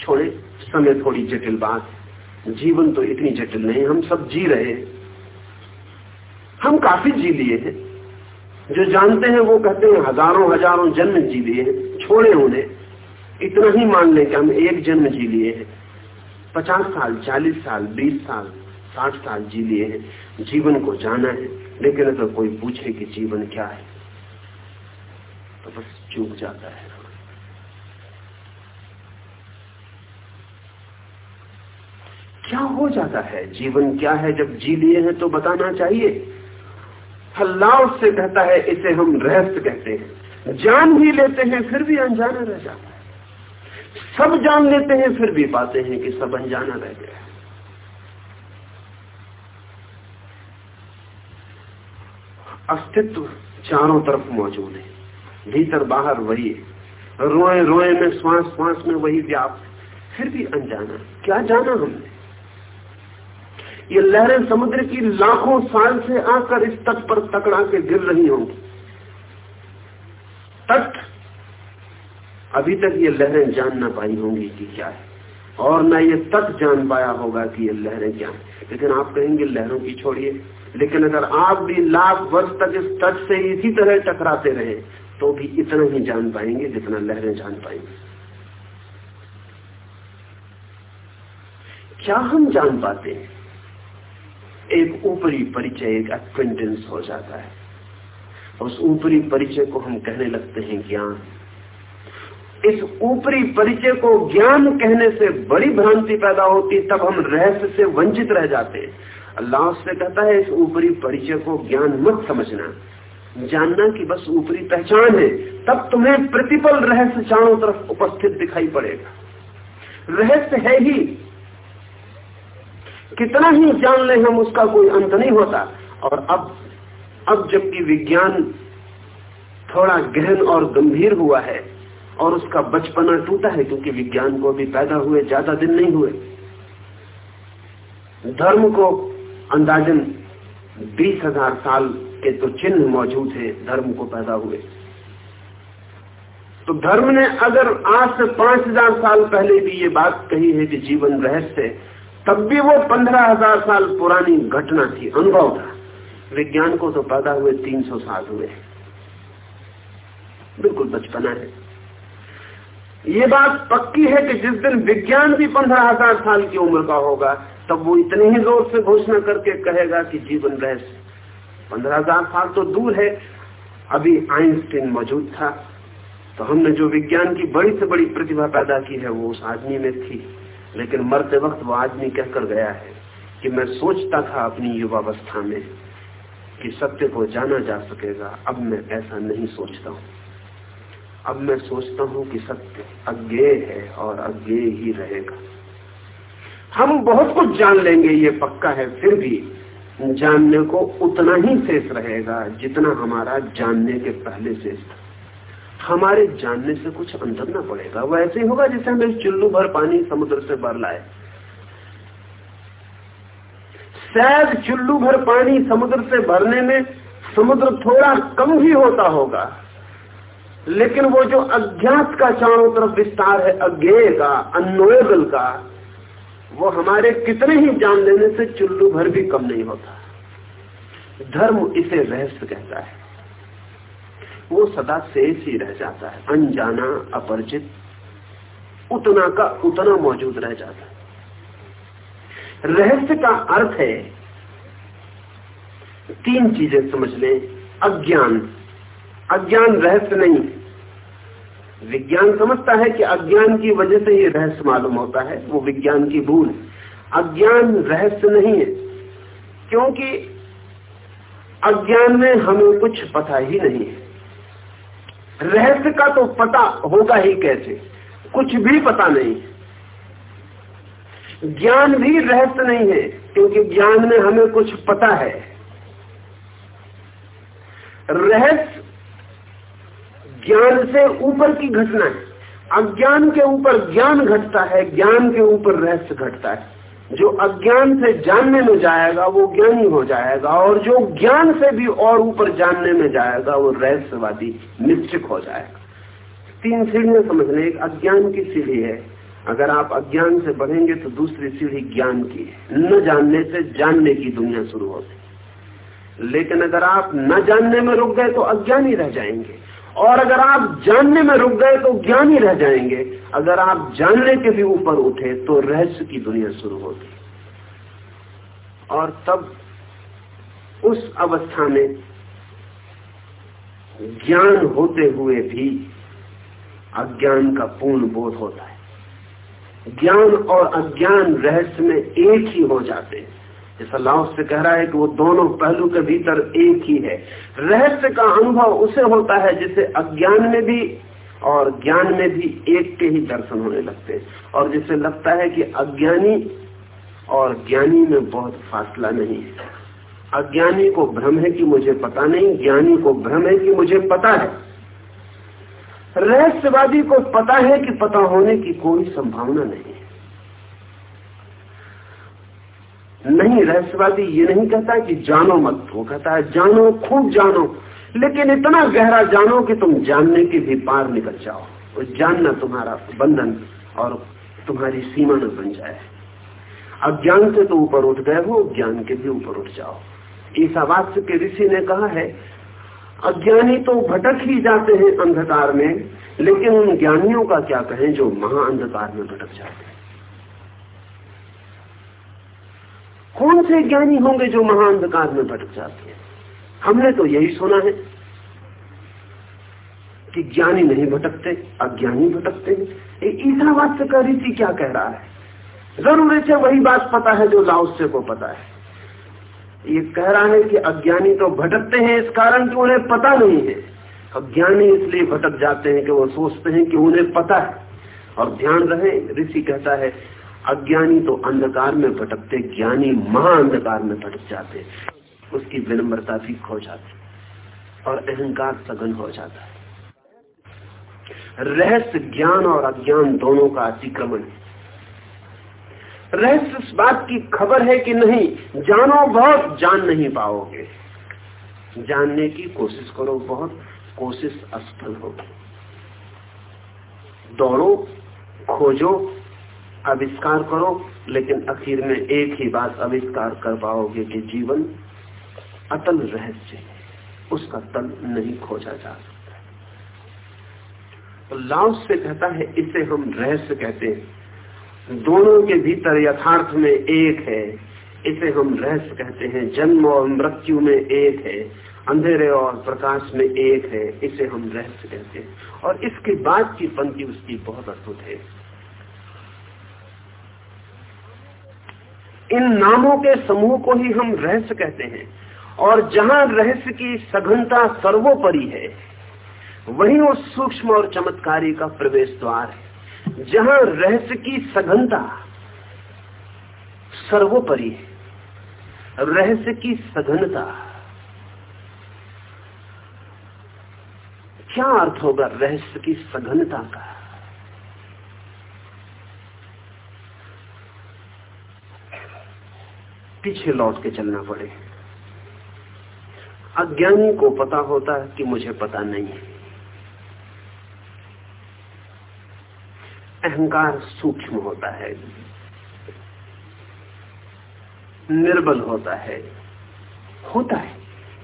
छोड़े, समय थोड़ी जटिल बात है। जीवन तो इतनी जटिल नहीं, हम सब जी रहे हैं। हम काफ़ी जी लिए हैं। जो जानते हैं, वो कहते हैं, हज़ारों हज़ारों जन्म जी लिए हैं। छोड़े उन्हें। इतना ही मान लें कि हम एक जन्म जी लिए हैं। पचास साल, चालीस साल, बीस साल, साठ साल जी लिए हैं। जीवन को जाना है, लेकिन अगर कोई पूछे कि जीवन क्या है तो बस चूक जाता है। क्या हो जाता है? जीवन क्या है? जब जी लिए हैं तो बताना चाहिए। हल्लाव से कहता है, इसे हम रहस्य कहते हैं। जान भी लेते हैं, फिर भी अनजाना रह जाता है। सब जान लेते हैं, फिर भी पाते हैं कि सब अनजाना रह गया अस्तित्व चारों तरफ़ मौजूद है। भीतर बाहर वही है। रोए रोए में श्वास श्वास में वही व्याप्त फिर भी अनजाना। क्या जाना हमने? ये लहरें समुद्र की लाखों साल से आकर इस तट पर तकड़ा के गिर रही होंगी। तट, अभी तक ये लहरें जान ना पाई होंगी कि क्या है। और न ये तक जान पाया होगा कि ये लहरें क्या है। लेकिन आप कहेंगे, लहरों की छोड़िए। लेकिन अगर आप भी लाख वर्ष तक इस तट से इसी तरह टकराते रहे तो भी इतना ही जान पाएँगे जितना लहरें जान पाएँगे। क्या हम जान पाते हैं? एक ऊपरी परिचय एक एक्वेंटेंस हो जाता है। उस ऊपरी परिचय को हम कहने लगते हैं ज्ञान। इस ऊपरी परिचय को ज्ञान कहने से बड़ी भ्रांति पैदा होती, तब हम रहस्य से वंचित रह जाते अल्लाह से कहता है, इस ऊपरी परिचय को ज्ञान मत समझना। जानना की बस ऊपरी पहचान है, तब तुम्हें प्रतिपल रहस्य चारों तरफ़ उपस्थित दिखाई पड़ेगा। रहस्य है ही कितना ही जान ले हम, उसका कोई अंत नहीं होता। और अब अब जबकि विज्ञान थोड़ा गहन और गंभीर हुआ है, और उसका बचपना टूटा है, क्योंकि विज्ञान को भी पैदा हुए, ज़्यादा दिन नहीं हुए। धर्म को अंदाजन बीस हज़ार साल के तो चिन्ह मौजूद है, धर्म को पैदा हुए। तो धर्म ने अगर आज से पाँच हज़ार साल पहले भी ये बात कही है कि जीवन रहस्य तब भी वो पंद्रह हज़ार साल पुरानी घटना थी, अनुभव था। विज्ञान को तो पैदा हुए तीन सौ साल हुए। बिल्कुल बचपना है। ये बात पक्की है कि जिस दिन विज्ञान भी पंद्रह हज़ार साल की उम्र का होगा, तब वो इतने ही ज़ोर से घोषणा करके कहेगा कि जीवन रहस्य, पंद्रह हज़ार साल तो दूर है। अभी आइंस्टीन मौजूद था तो हमने जो विज्ञान की बड़ी से बड़ी प्रतिभा पैदा की है, वो उस आदमी में थी। लेकिन मरते वक्त वो आदमी कहकर गया है कि मैं सोचता था अपनी युवावस्था में कि सत्य को जाना जा सकेगा। अब मैं ऐसा नहीं सोचता हूँ। अब मैं सोचता हूँ कि सत्य अज्ञेय है और अज्ञेय ही रहेगा। हम बहुत कुछ जान लेंगे, ये पक्का है। फिर भी जानने को उतना ही शेष रहेगा जितना हमारा जानने के पहले शेष था। हमारे जानने से कुछ अंतर ना पड़ेगा। वो ऐसे ही होगा जैसे हम हमें चुल्लू भर पानी समुद्र से भर लाए। शायद चुल्लू भर पानी समुद्र से भरने में समुद्र थोड़ा कम ही होता होगा। लेकिन वो जो अज्ञात का चारों तरफ़ विस्तार है, अज्ञेय का अनोएबल का, वो हमारे कितने ही जान लेने से चुल्लू भर भी कम नहीं होता। धर्म इसे रहस्य कहता है। वो सदा शेष ही रह जाता है। अनजाना, अपरिचित, उतना का उतना मौजूद रह जाता है। रहस्य का अर्थ है, तीन चीज़ें समझ लें। अज्ञान। अज्ञान रहस्य नहीं। विज्ञान समझता है कि अज्ञान की वजह से ये रहस्य मालूम होता है, वो विज्ञान की भूल। अज्ञान रहस्य नहीं है, क्योंकि अज्ञान में हमें कुछ पता ही नहीं है। रहस्य का तो पता होगा ही कैसे? कुछ भी पता नहीं। ज्ञान भी रहस्य नहीं है, क्योंकि ज्ञान में हमें कुछ पता है। रहस्य ज्ञान से ऊपर की घटना है। अज्ञान के ऊपर ज्ञान घटता है, ज्ञान के ऊपर रहस्य घटता है। जो अज्ञान से जानने में जाएगा, वो ज्ञानी हो जाएगा, और जो ज्ञान से भी और ऊपर जानने में जाएगा, वो रहस्यवादी, निश्चित हो जाएगा। तीन सीढ़ियाँ समझ लें एक अज्ञान की सीढ़ी है। अगर आप अज्ञान से बढ़ेंगे तो दूसरी सीढ़ी ज्ञान की है। न जानने से जानने की दुनिया शुरू होती लेकिन अगर आप न जानने में रुक गए तो अज्ञानी रह जाएँगे। और अगर आप जानने में रुक गए तो ज्ञान रह जाएँगे। अगर आप जानने के भी ऊपर उठे तो रहस्य की दुनिया शुरू होती। और तब उस अवस्था में ज्ञान होते हुए भी अज्ञान का पूर्ण बोध होता है। ज्ञान और अज्ञान रहस्य में एक ही हो जाते हैं। जैसा लाओ से कह रहा है कि वो दोनों पहलू के भीतर एक ही है। रहस्य का अनुभव उसे होता है जिसे अज्ञान में भी और ज्ञान में भी एक के ही दर्शन होने लगते हैं। और जिसे लगता है कि अज्ञानी और ज्ञानी में बहुत फासला नहीं है। अज्ञानी को भ्रम है कि मुझे पता नहीं, ज्ञानी को भ्रम है कि मुझे पता है। रहस्यवादी को पता है कि पता होने की कोई संभावना नहीं है। नहीं, रहस्यवादी ये नहीं कहता कि जानो मत, वो कहता है, जानो, खूब जानो। लेकिन इतना गहरा जानो कि तुम जानने के भी पार निकल जाओ। और जानना तुम्हारा बंधन और तुम्हारी सीमा न बन जाए। अज्ञान से तो ऊपर उठ गए हो, ज्ञान के भी ऊपर उठ जाओ। ईसावास्य के ऋषि ने कहा है, अज्ञानी तो भटक ही जाते हैं अंधकार में, लेकिन उन ज्ञानियों का क्या कहें जो महाअंधकार में भटक जाते हैं? कौन से ज्ञानी होंगे जो महाअंधकार में भटक जाते हैं? हमने तो यही सुना है कि ज्ञानी नहीं भटकते, अज्ञानी भटकते हैं। ईसावास्य का रीति क्या कह रहा है? ज़रूर इसे वही बात पता है जो लाओस्य को पता है। ये कह रहा है कि अज्ञानी तो भटकते हैं, इस कारण कि उन्हें पता नहीं है। अज्ञानी इसलिए भटक जाते हैं कि वो सोचते हैं कि उन्हें पता है। और ध्यान रहे, ऋषि कहता है, अज्ञानी तो अंधकार में भटकते, ज्ञानी महा अंधकार में भटक जाते उसकी विनम्रता भी खो जाती और अहंकार सघन हो जाता है। रहस्य, ज्ञान और अज्ञान दोनों का अतिक्रमण रहस्य इस बात की खबर है कि नहीं, जानो बहुत, जान नहीं पाओगे। जानने की कोशिश करो बहुत, कोशिश असफल होगी। दौड़ो, खोजो, आविष्कार करो, लेकिन आखिर में एक ही बात आविष्कार कर पाओगे कि जीवन अतल रहस्य है उसका तल नहीं खोजा जा सकता। तो लाउस से कहता है, इसे हम रहस्य कहते हैं। दोनों के भीतर यथार्थ में एक है, इसे हम रहस्य कहते हैं। जन्म और मृत्यु में एक है, अंधेरे और प्रकाश में एक है, इसे हम रहस्य कहते हैं। और इसके बाद की पंक्ति उसकी बहुत अद्भुत है। इन नामों के समूह को ही हम रहस्य कहते हैं। और जहाँ रहस्य की सघनता सर्वोपरि है, वही उस सूक्ष्म और चमत्कारी का प्रवेश द्वार है। जहाँ रहस्य की सघनता सर्वोपरि है, रहस्य की सघनता। क्या अर्थ होगा रहस्य की सघनता का? पीछे लौट के चलना पड़े। अज्ञानी को पता होता है कि मुझे पता नहीं है। अहंकार सूक्ष्म होता है। निर्बल होता है। होता है,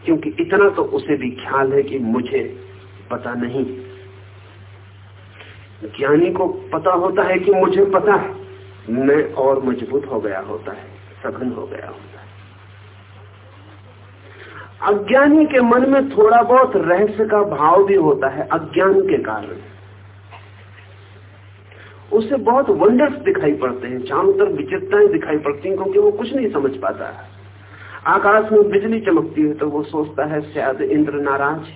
क्योंकि इतना तो उसे भी ख्याल है कि मुझे पता नहीं ज्ञानी को पता होता है कि मुझे पता है। मैं और मज़बूत हो गया होता है, सघन हो गया होता है। अज्ञानी के मन में थोड़ा बहुत रहस्य का भाव भी होता है, अज्ञान के कारण। उसे बहुत वंडर्स दिखाई पड़ते हैं, चारों तरफ़ विचित्रताएँ दिखाई पड़ती हैं, क्योंकि वो कुछ नहीं समझ पाता है। आकाश में बिजली चमकती है तो वो सोचता है, शायद इंद्र नाराज़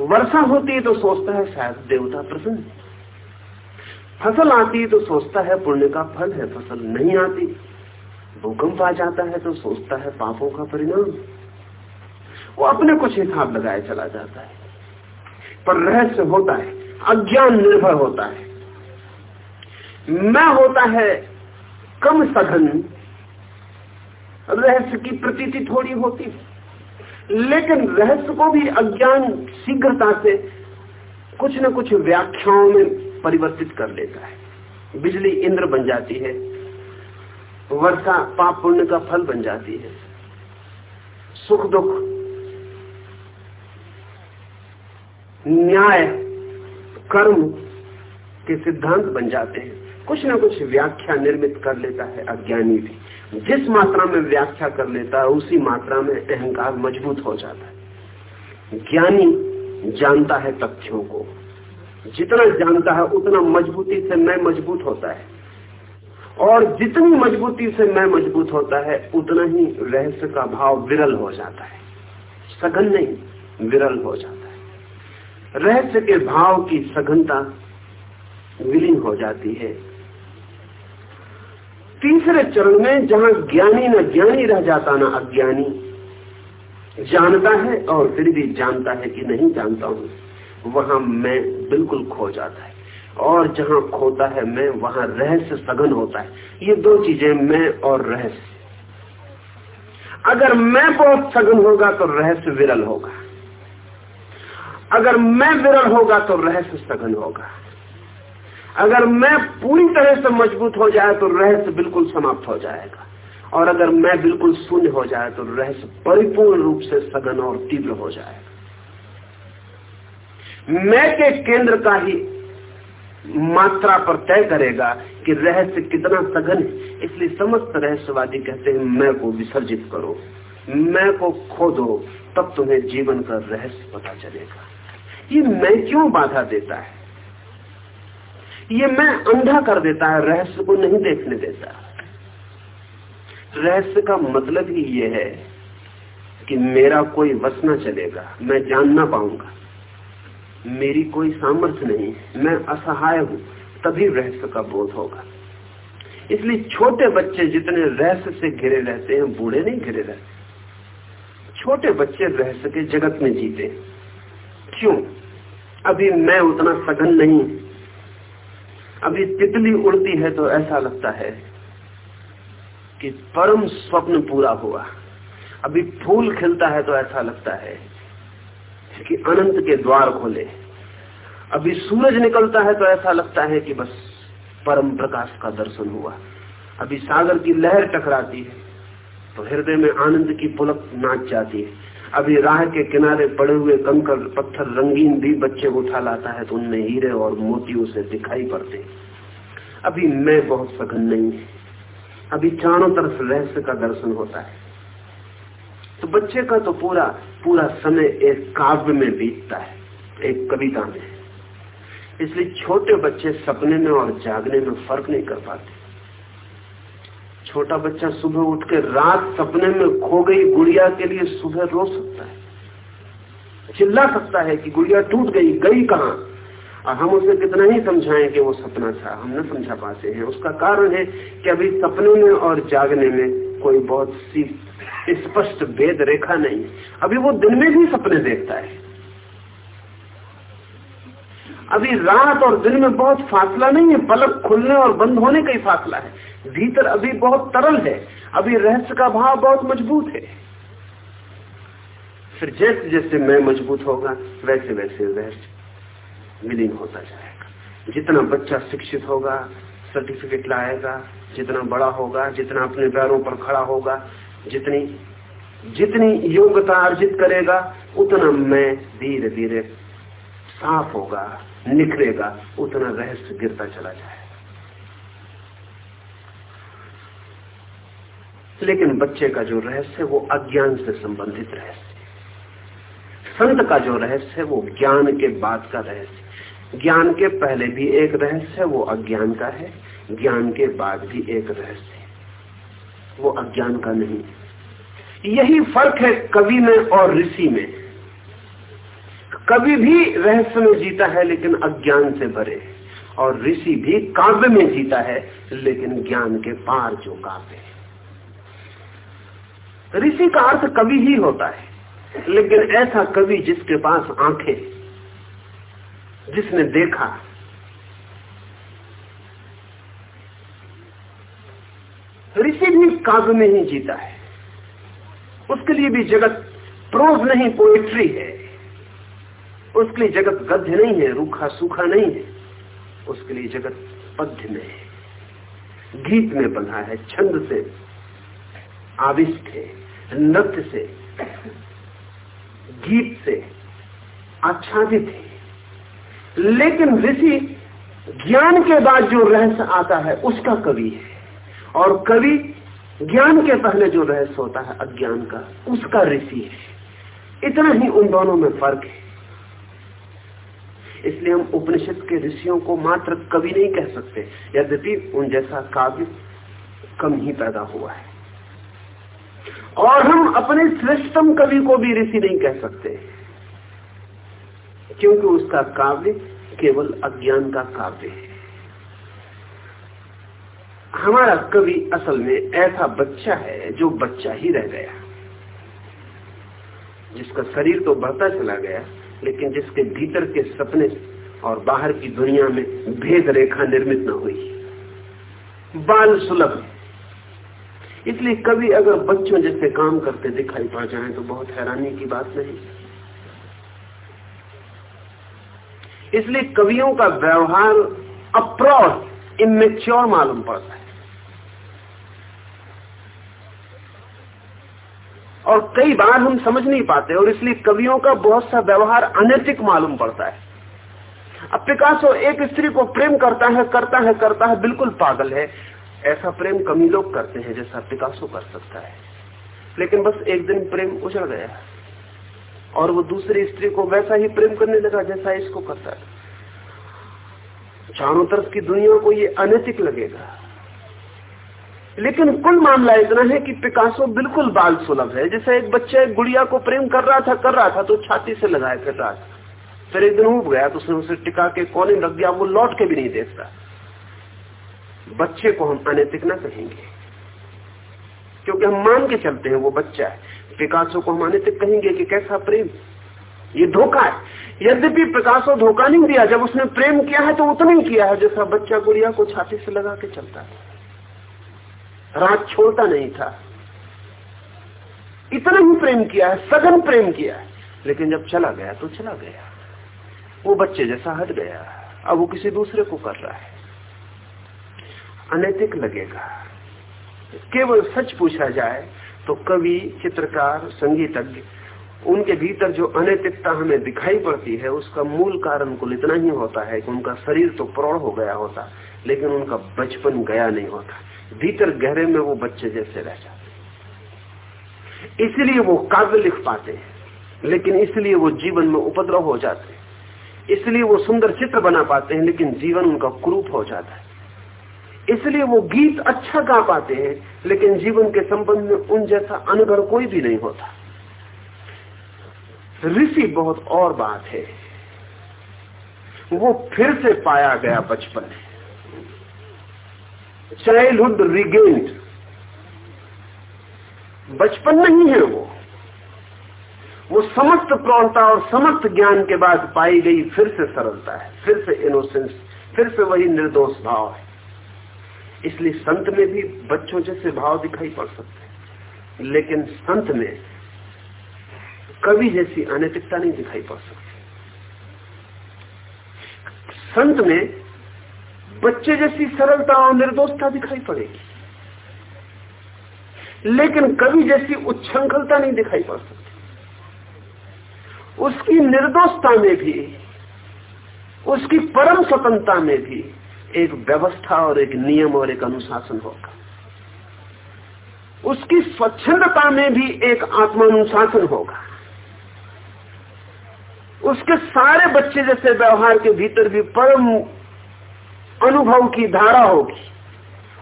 वर्षा होती है तो सोचता है, शायद देवता प्रसन्न फ़सल आती है तो सोचता है, पुण्य का फल है, फ़सल नहीं आती। भूकंप आ जाता है तो सोचता है पापों का परिणाम। वो अपने कुछ हिसाब लगाए चला जाता है। पर रहस्य होता है, अज्ञान निर्भर होता है। मैं होता है कम सघन, रहस्य की प्रतीति थोड़ी होती है। लेकिन रहस्य को भी अज्ञान शीघ्रता से कुछ न कुछ व्याख्याओं में परिवर्तित कर लेता है। बिजली इंद्र बन जाती है वर्षा पाप पुण्य का फल बन जाती है। सुख दुख, न्याय, कर्म के सिद्धांत बन जाते हैं। कुछ ना कुछ व्याख्या निर्मित कर लेता है अज्ञानी भी। जिस मात्रा में व्याख्या कर लेता है, उसी मात्रा में अहंकार मज़बूत हो जाता है। ज्ञानी जानता है तथ्यों को। जितना जानता है, उतना मजबूती से मैं मज़बूत होता है। और जितनी मजबूती से मैं मज़बूत होता है, उतना ही रहस्य का भाव विरल हो जाता है। सघन नहीं, विरल हो जाता है। रहस्य के भाव की सघनता विलीन हो जाती है। तीसरे चरण में जहाँ ज्ञानी न ज्ञानी रह जाता, ना अज्ञानी जानता है और फिर भी जानता है कि नहीं जानता हूँ, वहाँ मैं बिल्कुल खो जाता है। और जहाँ खोता है, मैं वहाँ रहस्य सघन होता है। ये दो चीज़ें मैं और रहस्य। अगर मैं बहुत सघन होगा तो रहस्य विरल होगा। अगर मैं विरल होगा तो रहस्य सघन होगा। अगर मैं पूरी तरह से मज़बूत हो जाए तो रहस्य बिल्कुल समाप्त हो जाएगा। और अगर मैं बिल्कुल शून्य हो जाए तो रहस्य परिपूर्ण रूप से सघन और तीव्र हो जाएगा। मैं के केंद्र का ही मात्रा पर तय करेगा कि रहस्य कितना सघन है। इसलिए समस्त रहस्यवादी कहते हैं, मैं को विसर्जित करो, मैं को खो दो तब तुम्हें जीवन का रहस्य पता चलेगा। ये मैं क्यों बाधा देता है? ये मैं अंधा कर देता है, रहस्य को नहीं देखने देता। रहस्य का मतलब ही ये है कि मेरा कोई वस न चलेगा, मैं जान ना पाऊँगा। मेरी कोई सामर्थ्य नहीं, मैं असहाय हूँ, तभी रहस्य का बोध होगा। इसलिए छोटे बच्चे जितने रहस्य से घिरे रहते हैं, बूढ़े नहीं घिरे रहते। छोटे बच्चे रहस्य के जगत में जीते। क्यों? अभी मैं उतना सघन नहीं। अभी तितली उड़ती है तो ऐसा लगता है कि परम स्वप्न पूरा हुआ। अभी फूल खिलता है तो ऐसा लगता है कि अनंत के द्वार खोले। अभी सूरज निकलता है तो ऐसा लगता है कि बस परम प्रकाश का दर्शन हुआ। अभी सागर की लहर टकराती है तो हृदय में आनंद की पुलक नाच जाती है। अभी राह के किनारे पड़े हुए कंकर पत्थर, रंगीन भी बच्चे उठा लाता है तो उनमें हीरे और मोती उसे दिखाई पड़ते अभी मैं बहुत सघन नहीं है। अभी चारों तरफ़ रहस्य का दर्शन होता है। तो बच्चे का तो पूरा पूरा समय एक काव्य में बीतता है, एक कविता में। इसलिए छोटे बच्चे सपने में और जागने में फ़र्क नहीं कर पाते। छोटा बच्चा सुबह उठ के रात सपने में खो गई, गुड़िया के लिए सुबह रो सकता है। चिल्ला सकता है कि गुड़िया टूट गई गई कहा? और हम उसे कितना ही समझाएँ कि वो सपना था, हम न समझा पाते हैं। उसका कारण है कि अभी सपने में और जागने में कोई बहुत सी स्पष्ट भेद रेखा नहीं। अभी वो दिन में भी सपने देखता है। अभी रात और दिन में बहुत फासला नहीं है, पलक खुलने और बंद होने का ही फासला है। भीतर अभी बहुत तरल है, अभी रहस्य का भाव बहुत मज़बूत है। फिर जैसे जैसे मैं मज़बूत होगा वैसे वैसे रहस्य विलीन होता जाएगा। जितना बच्चा शिक्षित होगा सर्टिफिकेट लाएगा, जितना बड़ा होगा, जितना अपने पैरों पर खड़ा होगा, जितनी जितनी योग्यता अर्जित करेगा, उतना मैं धीरे धीरे साफ़ होगा, निखरेगा, उतना रहस्य गिरता चला जाएगा। लेकिन बच्चे का जो रहस्य है, वो अज्ञान से संबंधित रहस्य संत का जो रहस्य है, वो ज्ञान के बाद का रहस्य ज्ञान के पहले भी एक रहस्य है, वो अज्ञान का है। ज्ञान के बाद भी एक रहस्य है। वो अज्ञान का नहीं। यही फ़र्क है कवि में और ऋषि में। कवि भी रहस्य में जीता है, लेकिन अज्ञान से भरे और ऋषि भी काव्य में जीता है, लेकिन ज्ञान के पार जो काव्य है। ऋषि का अर्थ कवि ही होता है, लेकिन ऐसा कवि जिसके पास आँखें जिसने देखा। ऋषि भी काव्य में ही जीता है। उसके लिए भी जगत प्रोज नहीं पोएट्री है। उसके लिए जगत गद्य नहीं है, रूखा सूखा नहीं है। उसके लिए जगत पद्य में है। गीत में बंधा है, छंद से आविष्ट है, नृत्य से, गीत से आच्छादित है। लेकिन ऋषि ज्ञान के बाद जो रहस्य आता है, उसका कवि है। और कवि ज्ञान के पहले जो रहस्य होता है, अज्ञान का, उसका ऋषि है। इतना ही उन दोनों में फ़र्क है। इसलिए हम उपनिषद के ऋषियों को मात्र कवि नहीं कह सकते। यद्यपि उन जैसा काव्य कम ही पैदा हुआ है। और हम अपने श्रेष्ठतम कवि को भी ऋषि नहीं कह सकते। क्योंकि उसका काव्य केवल अज्ञान का काव्य है। हमारा कवि असल में ऐसा बच्चा है जो बच्चा ही रह गया। जिसका शरीर तो बढ़ता चला गया, लेकिन जिसके भीतर के सपने और बाहर की दुनिया में भेद रेखा निर्मित न हुई। बाल सुलभ इसलिए कभी अगर बच्चों जैसे काम करते दिखाई पड़ जाए तो बहुत हैरानी की बात नहीं। इसलिए कवियों का व्यवहार अप्रौध इमेच्योर मालूम पड़ता है। और कई बार हम समझ नहीं पाते और इसलिए कवियों का बहुत सा व्यवहार अनैतिक मालूम पड़ता है। अब पिकासो, एक स्त्री को प्रेम करता है करता है करता है, बिल्कुल पागल है। ऐसा प्रेम कमी लोग करते हैं जैसा पिकासो कर सकता है। लेकिन बस एक दिन प्रेम उजड़ गया। और वो दूसरी स्त्री को वैसा ही प्रेम करने लगा जैसा इसको करता है। चारों तरफ़ की दुनिया को ये अनैतिक लगेगा। लेकिन कुल मामला इतना है कि पिकासो बिल्कुल बाल सुलभ है। जैसे एक बच्चा एक गुड़िया को प्रेम कर रहा था, कर रहा था तो छाती से लगाए फिर रहा था फिर एक दिन उब गया तो उसने उसे टिका के कोने लग गया वो लौट के भी नहीं देखता। बच्चे को हम अनैतिक ना कहेंगे। क्योंकि हम मान के चलते हैं, वो बच्चा है। पिकासो को हम अनैतिक कहेंगे कि कैसा प्रेम? ये धोखा है। यद्यपि पिकासो धोखा नहीं दिया, जब उसने प्रेम किया है तो उतना ही किया है, जैसा बच्चा गुड़िया को छाती से लगा के चलता था रात छोड़ता नहीं था। इतना ही प्रेम किया है, सघन प्रेम किया है। लेकिन जब चला गया तो चला गया। वो बच्चे जैसा हट गया। अब वो किसी दूसरे को कर रहा है। अनैतिक लगेगा। केवल सच पूछा जाए तो कवि, चित्रकार, संगीतज्ञ, उनके भीतर जो अनैतिकता हमें दिखाई पड़ती है, उसका मूल कारण कुल इतना ही होता है कि उनका शरीर तो प्रौढ़ हो गया होता, लेकिन उनका बचपन गया नहीं होता। भीतर गहरे में वो बच्चे जैसे रह जाते इसलिए वो काव्य लिख पाते हैं, लेकिन इसलिए वो जीवन में उपद्रव हो जाते हैं। इसलिए वो सुंदर चित्र बना पाते हैं, लेकिन जीवन उनका क्रूप हो जाता है। इसलिए वो गीत अच्छा गा पाते हैं, लेकिन जीवन के संबंध में उन जैसा अनगढ़ कोई भी नहीं होता। ऋषि बहुत और बात है। वो फिर से पाया गया बचपन है। चाइल्डहुड रिगेन्ड बचपन नहीं है वो। वो समस्त प्रौढ़ता और समस्त ज्ञान के बाद पाई गई फिर से सरलता है, फिर से इनोसेंस फिर से वही निर्दोष भाव है। इसलिए संत में भी बच्चों जैसे भाव दिखाई पड़ सकते हैं। लेकिन संत में कवि जैसी अनैतिकता नहीं दिखाई पड़ सकती। संत में बच्चे जैसी सरलता और निर्दोषता दिखाई पड़ेगी। लेकिन कवि जैसी उच्छृंखलता नहीं दिखाई पड़ सकती। उसकी निर्दोषता में भी, उसकी परम स्वतंत्रता में भी एक व्यवस्था और एक नियम और एक अनुशासन होगा। उसकी स्वच्छंदता में भी एक आत्मानुशासन होगा। उसके सारे बच्चे जैसे व्यवहार के भीतर भी परम अनुभव की धारा होगी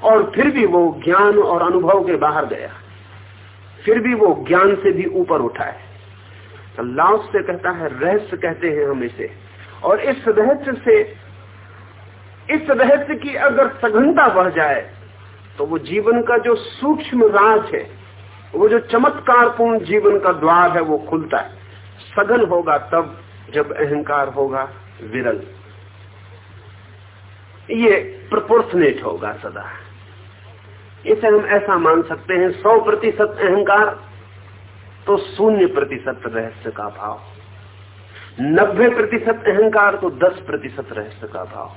और फिर भी वो ज्ञान और अनुभव के बाहर गया। फिर भी वो ज्ञान से भी ऊपर उठा है। तो लाउस से कहता है, रहस्य कहते हैं हम इसे। और इस रहस्य से इस रहस्य की अगर सघनता बढ़ जाए तो वो जीवन का जो सूक्ष्म राज है, वो जो चमत्कारपूर्ण जीवन का द्वार है, वो खुलता है। सघन होगा तब जब अहंकार होगा विरल। ये प्रपोर्शनेट होगा सदा। इसे हम ऐसा मान सकते हैं, सौ प्रतिशत अहंकार तो शून्य प्रतिशत रहस्य का भाव। नब्बे प्रतिशत अहंकार तो दस प्रतिशत रहस्य का भाव।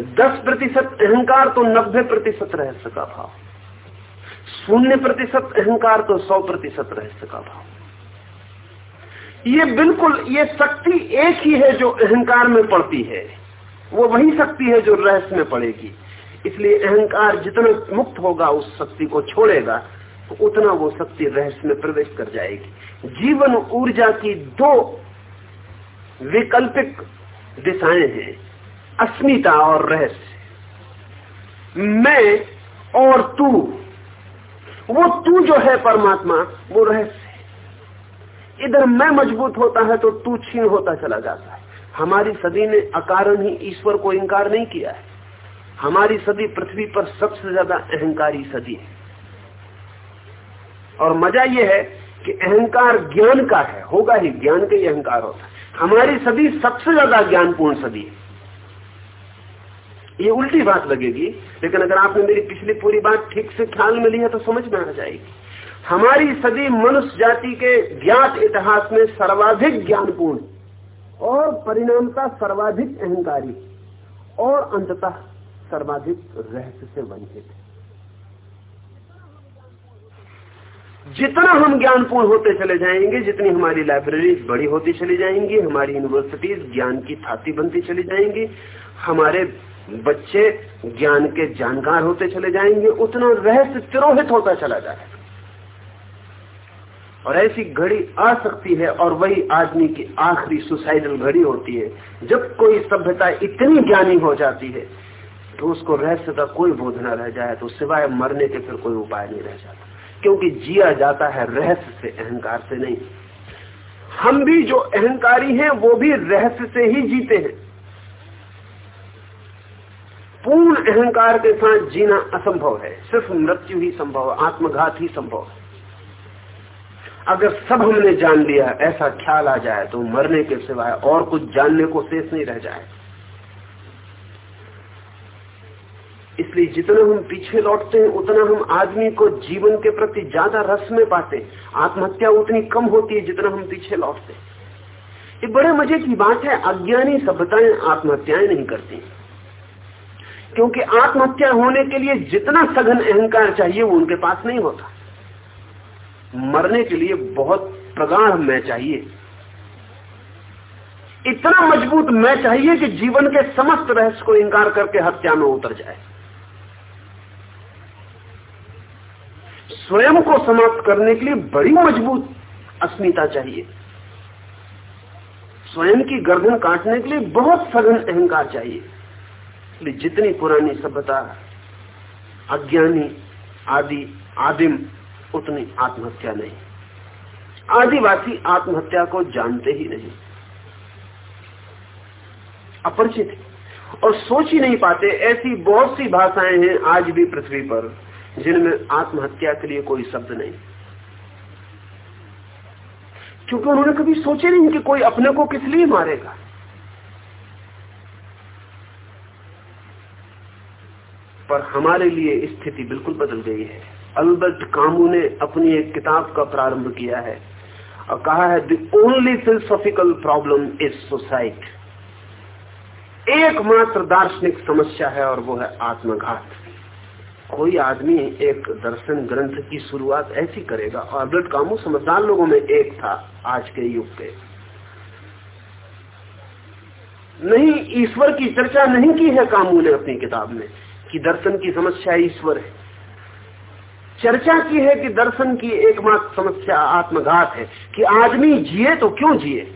दस प्रतिशत अहंकार तो नब्बे प्रतिशत रहस्य का भाव शून्य प्रतिशत अहंकार तो सौ प्रतिशत रहस्य का भाव ये बिल्कुल, ये शक्ति एक ही है जो अहंकार में पड़ती है। वो वही शक्ति है जो रहस्य में पड़ेगी। इसलिए अहंकार जितना मुक्त होगा, उस शक्ति को छोड़ेगा तो उतना वो शक्ति रहस्य में प्रवेश कर जाएगी। जीवन ऊर्जा की दो वैकल्पिक दिशाएँ हैं। अस्मिता और रहस्य। मैं और तू, वो तू जो है परमात्मा, वो रहस्य इधर मैं मज़बूत होता है तो तू छीन होता चला जाता है। हमारी सदी ने अकारण ही ईश्वर को इंकार नहीं किया है। हमारी सदी पृथ्वी पर सबसे ज़्यादा अहंकारी सदी है। और मज़ा यह है कि अहंकार ज्ञान का है, होगा ही ज्ञान का ही अहंकार होता है। हमारी सदी सबसे ज़्यादा ज्ञानपूर्ण सदी है। ये उल्टी बात लगेगी, लेकिन अगर आपने मेरी पिछली पूरी बात ठीक से ख्याल में ली है तो समझ में आ जाएगी। हमारी सदी मनुष्य जाति के ज्ञात इतिहास में सर्वाधिक ज्ञानपूर्ण और परिणामता सर्वाधिक अहंकारी और अंततः सर्वाधिक रहस्य से वंचित है। जितना हम ज्ञानपूर्ण होते चले जाएँगे, जितनी हमारी लाइब्रेरी बड़ी होती चली जाएँगी, हमारी यूनिवर्सिटीज ज्ञान की थाती बनती चली जाएँगी, हमारे बच्चे ज्ञान के जानकार होते चले जाएँगे, उतना रहस्य तिरोहित होता चला जाएगा और ऐसी घड़ी आ सकती है, और वही आदमी की आखिरी सुसाइडल घड़ी होती है। जब कोई सभ्यता इतनी ज्ञानी हो जाती है तो उसको रहस्य का कोई बोध न रह जाए तो सिवाय मरने के फिर कोई उपाय नहीं रह जाता। क्योंकि जिया जाता है रहस्य से, अहंकार से नहीं। हम भी जो अहंकारी हैं, वो भी रहस्य से ही जीते हैं। पूर्ण अहंकार के साथ जीना असंभव है। सिर्फ़ मृत्यु ही संभव है, आत्मघात ही संभव है। अगर सब हमने जान लिया, ऐसा ख्याल आ जाए तो मरने के सिवाय और कुछ जानने को शेष नहीं रह जाए। इसलिए जितना हम पीछे लौटते हैं, उतना हम आदमी को जीवन के प्रति ज़्यादा रस में पाते आत्महत्या उतनी कम होती है जितना हम पीछे लौटते ये बड़े मज़े की बात है, अज्ञानी सभ्यताएँ आत्महत्याएँ नहीं करती। क्योंकि आत्महत्या होने के लिए जितना सघन अहंकार चाहिए वो उनके पास नहीं होता। मरने के लिए बहुत प्रगाढ़ मैं चाहिए। इतना मज़बूत मैं चाहिए कि जीवन के समस्त रहस्य को इंकार करके हत्या में उतर जाए। स्वयं को समाप्त करने के लिए बड़ी मज़बूत अस्मिता चाहिए। स्वयं की गर्दन काटने के लिए बहुत सघन अहंकार चाहिए। इसलिए जितनी पुरानी सभ्यता, अज्ञानी, आदि, आदिम, उतनी आत्महत्या नहीं। आदिवासी आत्महत्या को जानते ही नहीं। अपरिचित। और सोच ही नहीं पाते, ऐसी बहुत सी भाषाएँ हैं आज भी पृथ्वी पर, जिनमें आत्महत्या के लिए कोई शब्द नहीं। क्योंकि उन्होंने कभी सोचे नहीं कि कोई अपने को किस लिए मारेगा। पर हमारे लिए स्थिति बिल्कुल बदल गई है। अल्बर्ट कामू ने अपनी एक किताब का प्रारंभ किया है और कहा है the only philosophical problem is suicide एकमात्र दार्शनिक समस्या है और वो है आत्मघात। कोई आदमी एक दर्शन ग्रंथ की शुरुआत ऐसी करेगा। और अल्बर्ट कामू समझदार लोगों में एक था आज के युग के नहीं, ईश्वर की चर्चा नहीं की है कामू ने अपनी किताब में। कि दर्शन की समस्या ईश्वर है। चर्चा की है कि दर्शन की एकमात्र समस्या आत्मघात है कि आदमी जिए तो क्यों जिए?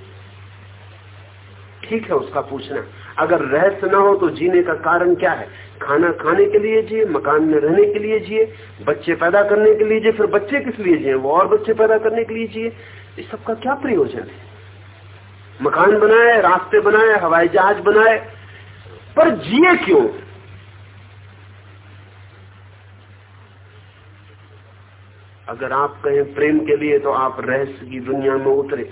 ठीक है उसका पूछना। अगर रहस्य ना हो तो जीने का कारण क्या है? खाना खाने के लिए जिए, मकान में रहने के लिए जिए, बच्चे पैदा करने के लिए जिए, फिर बच्चे किस लिए जिए? वो और बच्चे पैदा करने के लिए जिए। इस सबका क्या प्रयोजन है? मकान बनाए, रास्ते बनाए, हवाई जहाज़ बनाए, पर जिए क्यों? अगर आप कहें प्रेम के लिए तो आप रहस्य की दुनिया में उतरे।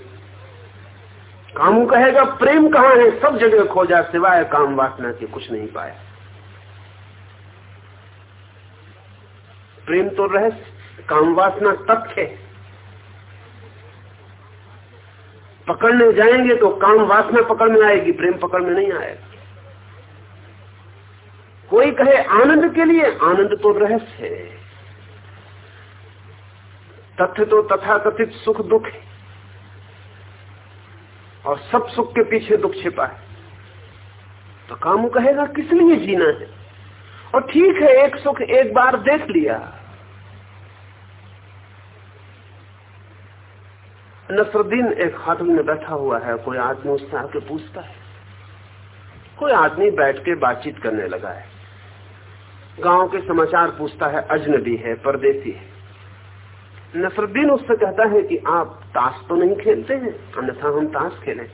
कामू कहेगा, प्रेम कहाँ है? सब जगह खोजा, सिवाय काम वासना के, कुछ नहीं पाया। प्रेम तो रहस्य, काम वासना तथ्य पकड़ने जाएँगे तो काम वासना पकड़ में आएगी, प्रेम पकड़ में नहीं आएगा कोई कहे, आनंद के लिए? आनंद तो रहस्य है। तथ्य तो तथा कथित सुख दुख है। और सब सुख के पीछे दुख छिपा है। तो कामू कहेगा, किस लिए जीना है? और ठीक है, एक सुख एक बार देख लिया। नसरुद्दीन एक खातल में बैठा हुआ है, कोई आदमी उससे आके पूछता है। कोई आदमी बैठ के बातचीत करने लगा है। गाँव के समाचार पूछता है, अजनबी है, परदेसी है। नसरुद्दीन उससे कहता है कि आप ताश तो नहीं खेलते हैं, अन्यथा हम ताश खेलें।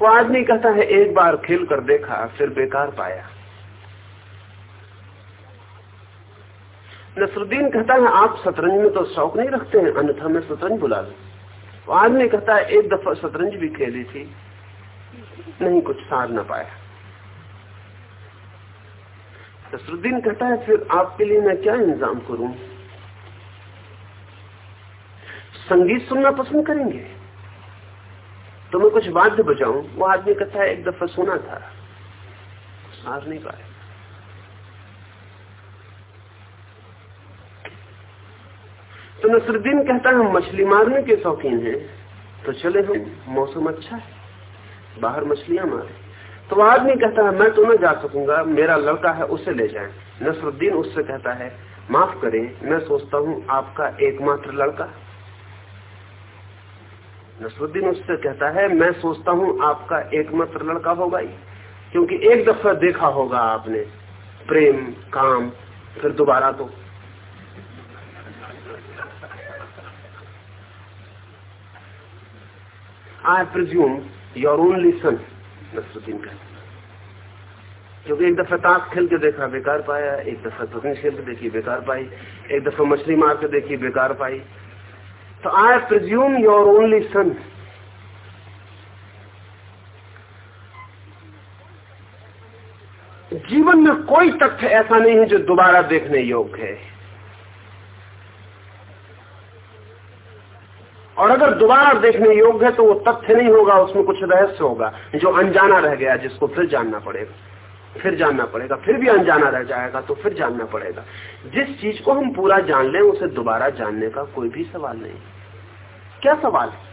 वो आदमी कहता है, एक बार खेल कर देखा, फिर बेकार पाया। नसरुद्दीन कहता है, आप शतरंज में तो शौक नहीं रखते हैं, अन्यथा मैं शतरंज बुला लू। वो आदमी कहता है, एक दफ़ा शतरंज भी खेली थी, नहीं कुछ सार ना पाया। नसरुद्दीन कहता है, फिर आपके लिए मैं क्या इंतज़ाम करूँ? संगीत सुनना पसंद करेंगे। तो मैं कुछ वाद्य बजाऊं, वो आदमी कहता है, एक दफ़ा सुना था। सार नहीं पाए तो नसरुद्दीन कहता है, हम मछली मारने के शौकीन हैं तो चले हम, मौसम अच्छा है, बाहर मछलियाँ मारे। तो वह आदमी कहता है, मैं तो न जा सकूँगा, मेरा लड़का है, उसे ले जाए। नसरुद्दीन उससे कहता है, माफ़ करें, मैं सोचता हूँ, आपका एकमात्र लड़का। नसरुद्दीन उससे कहता है, मैं सोचता हूँ आपका एकमात्र लड़का होगा ही, क्योंकि एक दफ़ा देखा होगा आपने। प्रेम, काम, फिर दोबारा तो। I presume your only son Nasruddin का क्योंकि एक दफ़ा ताश खेल के देखा, बेकार पाया। एक दफ़ा पत्नी खेल के देखी, बेकार पाई। एक दफ़ा मछली मार के देखी, बेकार पाई। तो I presume your only son जीवन में कोई तथ्य ऐसा नहीं है जो दोबारा देखने योग्य है। और अगर दोबारा देखने योग्य है तो वो तथ्य नहीं होगा, उसमें कुछ रहस्य होगा, जो अनजाना रह गया, जिसको फिर जानना पड़ेगा। फिर जानना पड़ेगा, फिर भी अनजाना रह जाएगा तो फिर जानना पड़ेगा। जिस चीज़ को हम पूरा जान लें, उसे दोबारा जानने का कोई भी सवाल नहीं। क्या सवाल है?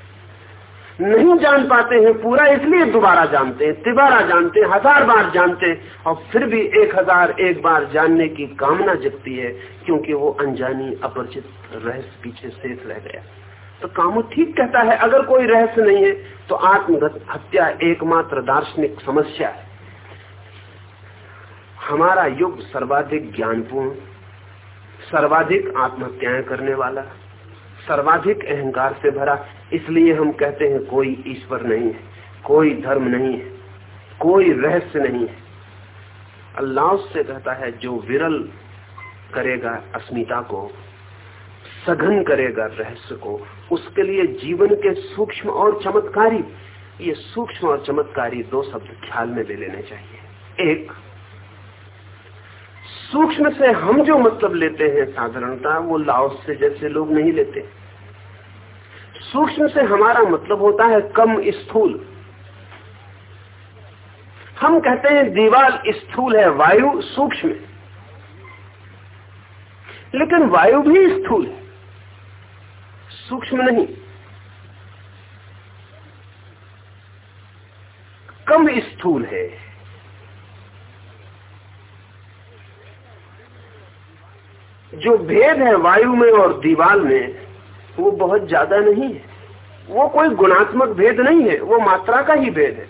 नहीं जान पाते हैं, पूरा इसलिए दोबारा जानते हैं, तिबारा जानते हैं, हज़ार बार जानते हैं, और फिर भी एक हज़ार एक बार जानने की कामना जगती है, क्योंकि वो अनजानी, अपरिचित, रहस्य पीछे शेष रह गया। तो कामो ठीक कहता है, अगर कोई रहस्य नहीं है तो आत्मगत हत्या एकमात्र दार्शनिक समस्या है। हमारा युग सर्वाधिक ज्ञानपूर्ण, सर्वाधिक आत्महत्याएँ करने वाला सर्वाधिक अहंकार से भरा, इसलिए हम कहते हैं, कोई ईश्वर नहीं है, कोई धर्म नहीं है, कोई रहस्य नहीं है। अल्लाह से कहता है, जो विरल करेगा अस्मिता को, सघन करेगा रहस्य को, उसके लिए जीवन के सूक्ष्म और चमत्कारी, ये सूक्ष्म और चमत्कारी दो शब्द ख्याल में ले लेने चाहिए। एक सूक्ष्म से हम जो मतलब लेते हैं साधारणता, वो लाओस से जैसे लोग नहीं लेते। सूक्ष्म से हमारा मतलब होता है कम स्थूल। हम कहते हैं दीवार स्थूल है, वायु सूक्ष्म लेकिन वायु भी स्थूल है, सूक्ष्म नहीं। कम स्थूल है। जो भेद है वायु में और दीवाल में, वो बहुत ज़्यादा नहीं है। वो कोई गुणात्मक भेद नहीं है, वो मात्रा का ही भेद है।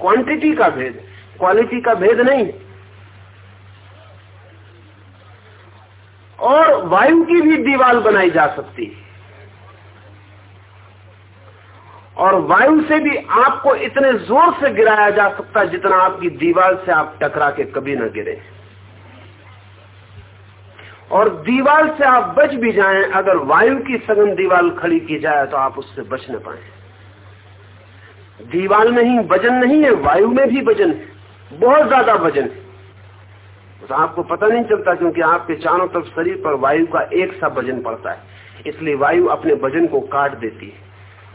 क्वांटिटी का भेद है क्वालिटी का भेद नहीं है। और वायु की भी दीवाल बनाई जा सकती है। और वायु से भी आपको इतने ज़ोर से गिराया जा सकता है जितना आपकी दीवार से आप टकरा के कभी न गिरे। और दीवाल से आप बच भी जाएँ, अगर वायु की सघन दीवाल खड़ी की जाए तो आप उससे बच न पाए। दीवाल में ही वज़न नहीं है, वायु में भी वज़न है, बहुत ज़्यादा वज़न है। तो आपको पता नहीं चलता क्योंकि आपके चारों तरफ़ शरीर पर वायु का एक सा वज़न पड़ता है, इसलिए वायु अपने वज़न को काट देती है।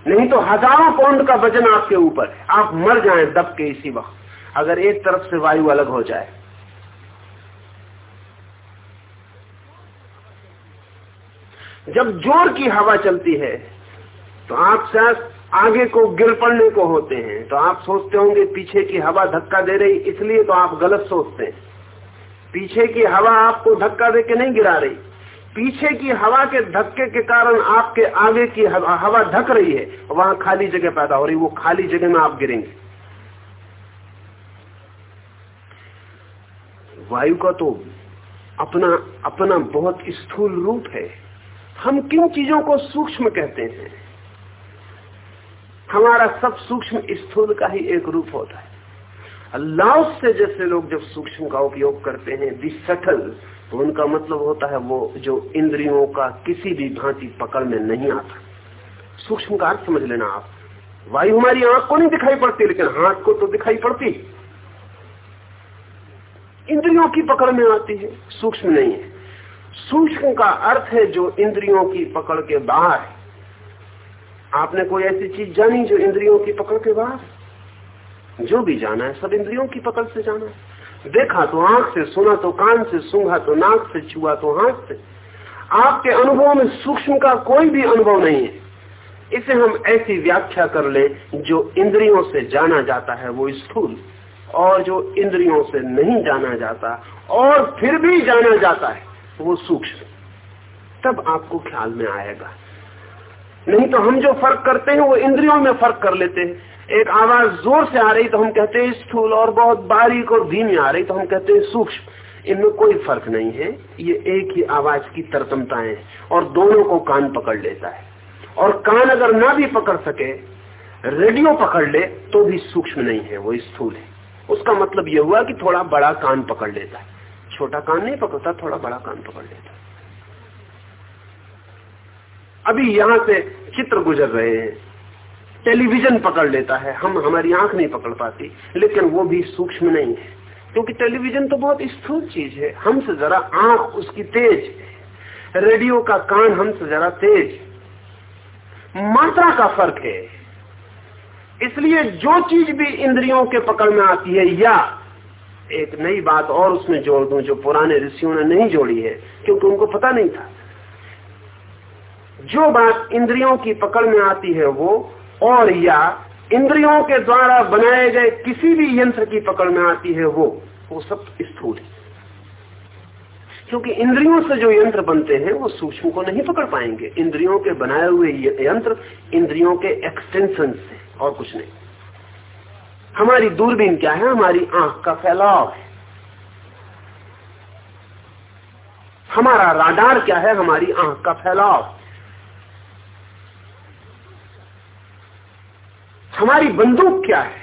नहीं तो हज़ारों पौंड का वज़न आपके ऊपर, आप मर जाएँ दब के इसी वक्त, अगर एक तरफ़ से वायु अलग हो जाए। जब ज़ोर की हवा चलती है तो आप शायद आगे को गिर पड़ने को होते हैं। तो आप सोचते होंगे पीछे की हवा धक्का दे रही इसलिए तो आप गलत सोचते हैं। पीछे की हवा आपको धक्का दे के नहीं गिरा रही। पीछे की हवा के धक्के के कारण आपके आगे की हवा, हवा धक रही है वहाँ खाली जगह पैदा हो रही वो खाली जगह में आप गिरेंगे। वायु का तो अपना अपना बहुत स्थूल रूप है। हम किन चीज़ों को सूक्ष्म कहते हैं? हमारा सब सूक्ष्म स्थूल का ही एक रूप होता है। अल्लाह से जैसे लोग जब सूक्ष्म का उपयोग करते हैं दी सटल तो उनका मतलब होता है वो जो इंद्रियों का किसी भी भांति पकड़ में नहीं आता। सूक्ष्म का अर्थ समझ लेना आप। वायु हमारी आँख को नहीं दिखाई पड़ती, लेकिन हाथ को तो दिखाई पड़ती। इंद्रियों की पकड़ में आती है, सूक्ष्म नहीं है। सूक्ष्म का अर्थ है जो इंद्रियों की पकड़ के बाहर है। आपने कोई ऐसी चीज़ जानी जो इंद्रियों की पकड़ के बाहर जो भी जाना है, सब इंद्रियों की पकड़ से जाना है। देखा तो आँख से, सुना तो कान से, सूंघा तो नाक से, छुआ तो हाथ से। आपके अनुभव में सूक्ष्म का कोई भी अनुभव नहीं है। इसे हम ऐसी व्याख्या कर ले, जो इंद्रियों से जाना जाता है, वो स्थूल। और जो इंद्रियों से नहीं जाना जाता, और फिर भी जाना जाता है। वो सूक्ष्म। तब आपको ख्याल में आएगा। नहीं तो हम जो फ़र्क करते हैं, वो इंद्रियों में फ़र्क कर लेते हैं। एक आवाज़ ज़ोर से आ रही तो हम कहते हैं, स्थूल और बहुत बारीक और धीमी आ रही तो हम कहते हैं, सूक्ष्म। इनमें कोई फ़र्क नहीं है। ये एक ही आवाज़ की तरतमताएँ और दोनों को कान पकड़ लेता है। और कान अगर ना भी पकड़ सके, रेडियो पकड़ ले तो भी सूक्ष्म नहीं है, वो स्थूल है। उसका मतलब यह हुआ कि थोड़ा बड़ा कान पकड़ लेता है। छोटा कान नहीं पकड़ता, थोड़ा बड़ा कान पकड़ लेता। अभी यहाँ से चित्र गुजर रहे हैं, टेलीविज़न पकड़ लेता है, हम हमारी आँख नहीं पकड़ पाती, लेकिन वो भी सूक्ष्म नहीं है, क्योंकि टेलीविज़न तो बहुत स्थूल चीज़ है, हमसे जरा आँख उसकी तेज रेडियो का कान हमसे जरा तेज मात्रा का फ़र्क है, इसलिए जो चीज़ भी इंद्रियों के पकड़ में आती है, या एक नई बात और उसमें जोड़ दूँ जो पुराने ऋषियों ने नहीं जोड़ी है, क्योंकि उनको पता नहीं था। जो बात इंद्रियों की पकड़ में आती है वो, और या इंद्रियों के द्वारा बनाए गए किसी भी यंत्र की पकड़ में आती है वो वो सब स्थूल है। क्योंकि इंद्रियों से जो यंत्र बनते हैं, वो सूक्ष्म को नहीं पकड़ पाएँगे। इंद्रियों के बनाए हुए यंत्र, इंद्रियों के एक्सटेंशन से और कुछ नहीं। हमारी दूरबीन क्या है? हमारी आँख का फैलाव है। हमारा राडार क्या है? हमारी आँख का फैलाव। हमारी बंदूक क्या है?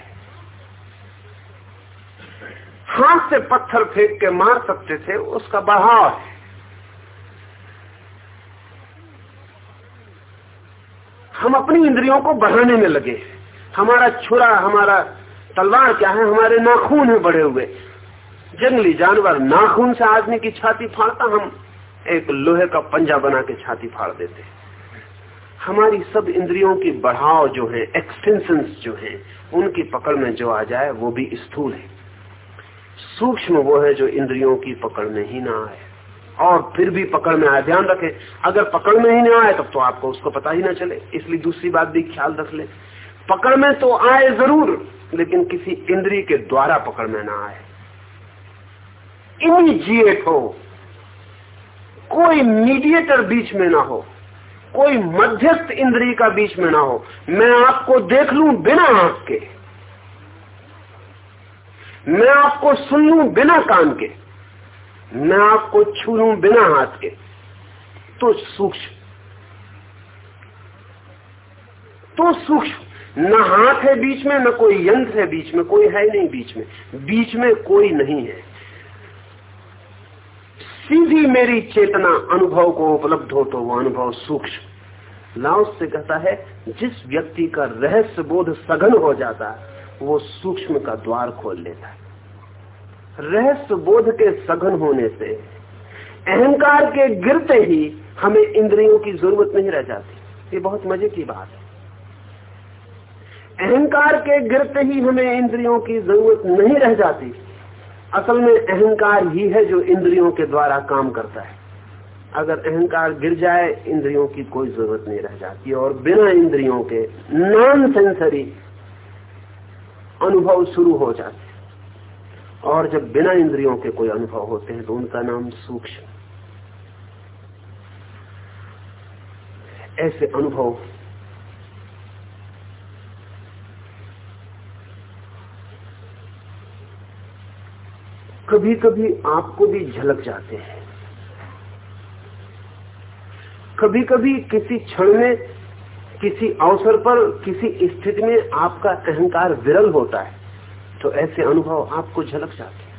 हाथ से पत्थर फेंक के मार सकते थे, उसका बढ़ाव है। हम अपनी इंद्रियों को बढ़ाने में लगे हमारा छुरा, हमारा तलवार क्या है? हमारे नाखून है बढ़े हुए। जंगली जानवर, नाखून से आदमी की छाती फाड़ता, हम एक लोहे का पंजा बना के छाती फाड़ देते। हमारी सब इंद्रियों की बढ़ाव जो है एक्सटेंशन जो है, उनकी पकड़ में जो आ जाए, वो भी स्थूल है। सूक्ष्म वो है जो इंद्रियों की पकड़ में ही ना आए। और फिर भी पकड़ में आए। ध्यान रखें, अगर पकड़ में ही ना आए, तब तो आपको उसको पता ही ना चले। इसलिए दूसरी बात भी ख्याल रख ले। पकड़ में तो आए ज़रूर। लेकिन किसी इंद्री के द्वारा पकड़ में ना आए। इमीजिएट हो। कोई मीडिएटर बीच में ना हो। कोई मध्यस्थ इंद्री का बीच में ना हो। मैं आपको देख लू बिना आँख के। मैं आपको सुन लू बिना कान के। मैं आपको छू लू बिना हाथ के। तो सूक्ष्म। तो सूक्ष्म। न हाथ है बीच में, न कोई यंत्र है बीच में, कोई है नहीं बीच में। बीच में कोई नहीं है। सीधी मेरी चेतना अनुभव को उपलब्ध हो तो वो अनुभव सूक्ष्म। लाओस से कहता है, जिस व्यक्ति का रहस्य बोध सघन हो जाता है वो सूक्ष्म का द्वार खोल लेता है। रहस्य बोध के सघन होने से, अहंकार के गिरते ही हमें इंद्रियों की ज़रूरत नहीं रह जाती। ये बहुत मज़े की बात है। अहंकार के गिरते ही हमें इंद्रियों की ज़रूरत नहीं रह जाती। असल में अहंकार ही है जो इंद्रियों के द्वारा काम करता है। अगर अहंकार गिर जाए, इंद्रियों की कोई ज़रूरत नहीं रह जाती। और बिना इंद्रियों के नॉन सेंसरी अनुभव शुरू हो जाते और जब बिना इंद्रियों के कोई अनुभव होते हैं तो उनका नाम सूक्ष्म। ऐसे अनुभव कभी कभी आपको भी झलक जाते हैं। कभी कभी किसी क्षण में, किसी अवसर पर, किसी स्थिति में आपका अहंकार विरल होता है तो ऐसे अनुभव आपको झलक जाते हैं।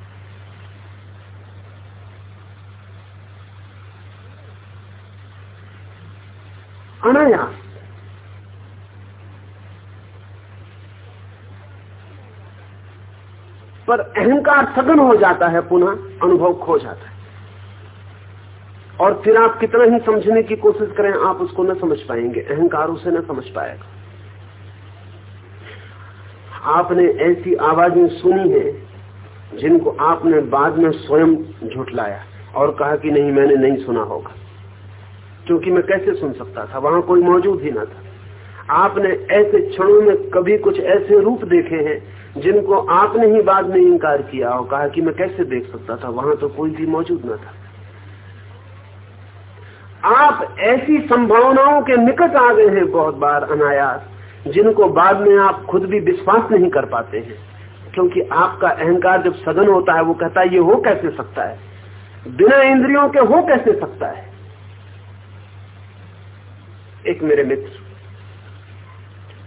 अनायास पर अहंकार सघन हो जाता है, पुनः अनुभव खो जाता है। और फिर आप कितना ही समझने की कोशिश करें, आप उसको न समझ पाएँगे। अहंकार उसे न समझ पाएगा। आपने ऐसी आवाज़ें सुनी है, जिनको आपने बाद में स्वयं झुटलाया और कहा कि नहीं, मैंने नहीं सुना होगा। क्योंकि मैं कैसे सुन सकता था? वहाँ कोई मौजूद ही ना था। आपने ऐसे क्षणों में कभी कुछ ऐसे रूप देखे हैं जिनको आपने ही बाद में इंकार किया और कहा कि मैं कैसे देख सकता था? वहाँ तो कोई भी मौजूद न था। आप ऐसी संभावनाओं के निकट आ गए हैं बहुत बार अनायास, जिनको बाद में आप खुद भी विश्वास नहीं कर पाते हैं। क्योंकि आपका अहंकार जब सघन होता है, वो कहता है, ये हो कैसे सकता है? बिना इंद्रियों के हो कैसे सकता है? एक मेरे मित्र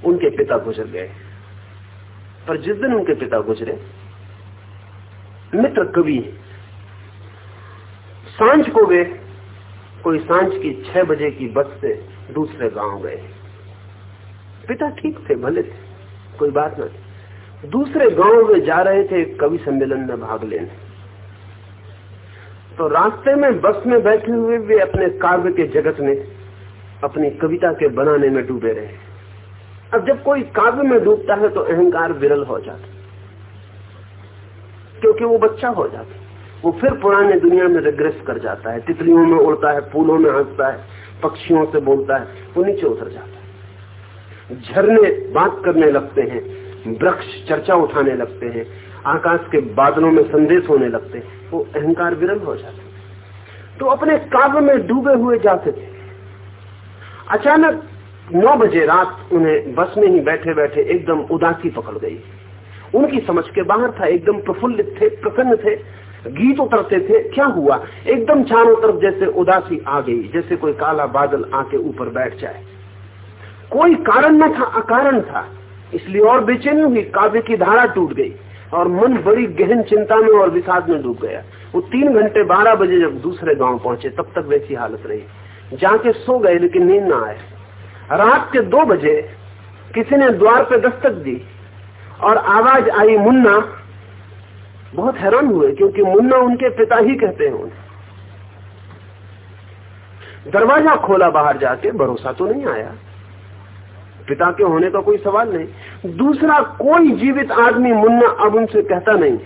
उनके पिता गुजर गए। पर जिस दिन उनके पिता गुजरे, मित्र कवि साँझ को वे कोई साँझ की छह बजे की बस से दूसरे गाँव गए। पिता ठीक थे, भले थे, कोई बात नहीं। दूसरे गाँव में जा रहे थे कवि सम्मेलन में भाग लेने। तो रास्ते में बस में बैठे हुए वे अपने काव्य के जगत में अपनी कविता के बनाने में डूबे रहे। अब जब कोई काव्य में डूबता है तो अहंकार विरल हो जाता क्योंकि वो बच्चा हो जाता वो फिर पुराने दुनिया में रिग्रेस कर जाता है। तितलियों में उड़ता है, फूलों में हंसता है, पक्षियों से बोलता है, वो नीचे उतर जाता है। झरने बात करने लगते हैं, वृक्ष चर्चा उठाने लगते हैं, आकाश के बादलों में संदेश होने लगते हैं, वो अहंकार विरल हो जाता है। तो अपने काव्य में डूबे हुए जाते थे। अचानक नौ बजे रात उन्हें बस में ही बैठे बैठे एकदम उदासी पकड़ गई। उनकी समझ के बाहर था, एकदम प्रफुल्लित थे, प्रसन्न थे, गीत उतरते थे, क्या हुआ? एकदम चारों तरफ़ जैसे उदासी आ गई, जैसे कोई काला बादल आके ऊपर बैठ जाए। कोई कारण न था, अकारण था। इसलिए और बेचैनी हुई, काव्य की धारा टूट गई और मन बड़ी गहन चिंता में और विषाद में डूब गया। वो तीन घंटे बारह बजे जब दूसरे गाँव पहुँचे, तब तक वैसी हालत रही। जाके सो गए, लेकिन नींद ना आए रात के दो बजे किसी ने द्वार पे दस्तक दी और आवाज़ आई, मुन्ना। बहुत हैरान हुए, क्योंकि मुन्ना उनके पिता ही कहते हैं उन्हें। दरवाज़ा खोला बाहर जाके, भरोसा तो नहीं आया। पिता के होने का कोई सवाल नहीं। दूसरा, कोई जीवित आदमी मुन्ना अब उनसे कहता नहीं।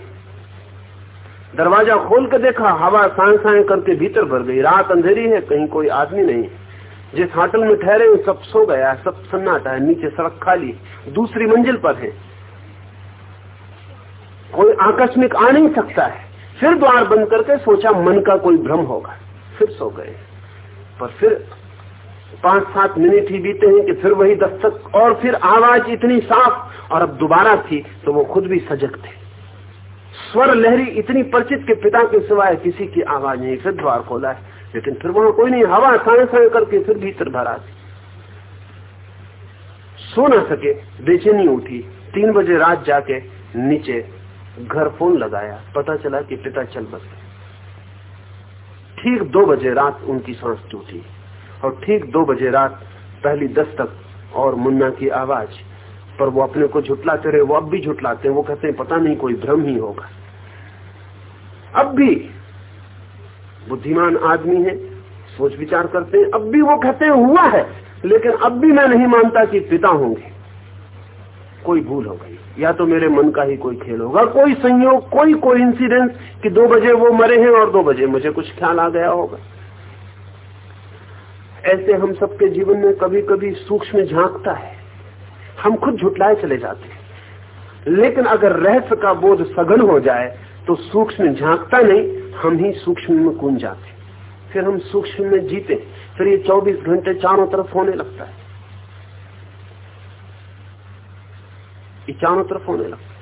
दरवाज़ा खोल कर देखा, हवा साए करके भीतर भर गई। रात अंधेरी है, कहीं कोई आदमी नहीं। जिस होटल में ठहरे सब सो गया, सब सन्नाटा है, नीचे सड़क खाली दूसरी मंजिल पर है। कोई आकस्मिक आ नहीं सकता है। फिर द्वार बंद करके सोचा मन का कोई भ्रम होगा। फिर सो गए। पर फिर पाँच सात मिनट ही बीते हैं कि फिर वही दस्तक और फिर आवाज़ इतनी साफ़ और अब दोबारा थी तो वो खुद भी सजग थे। स्वर लहरी इतनी परिचित के पिता के सिवाय किसी की आवाज़ नहीं। फिर द्वार खोला है। लेकिन फिर वहाँ कोई नहीं, हवा साए साए करके फिर भीतर भरा दी सो ना सके, बेचैनी उठी। तीन बजे रात जाके नीचे घर फ़ोन लगाया। पता चला कि पिता चल बसे। ठीक दो बजे रात उनकी सांस टूटी और ठीक दो बजे रात पहली दस्तक और मुन्ना की आवाज़। पर वो अपने को झुटलाते रहे, वो अब भी झुटलाते हैं। वो कहते हैं, पता नहीं कोई भ्रम ही होगा। अब भी बुद्धिमान आदमी है, सोच विचार करते हैं। अब भी वो कहते हैं हुआ है, लेकिन अब भी मैं नहीं मानता कि पिता होंगे। कोई भूल हो गई। या तो मेरे मन का ही कोई खेल होगा, कोई संयोग, कोई कोई इंसिडेंस कि दो बजे वो मरे हैं और दो बजे मुझे कुछ ख्याल आ गया होगा। ऐसे हम सबके जीवन में कभी कभी सूक्ष्म झांकता है। हम खुद झुटलाए चले जाते हैं। लेकिन अगर रहस्य का बोध सघन हो जाए तो सूक्ष्म झांकता नहीं हम ही सूक्ष्म में कूद जाते फिर हम सूक्ष्म में जीते। फिर ये 24 घंटे चारों तरफ़ होने लगता है। ये चारों तरफ़ होने लगता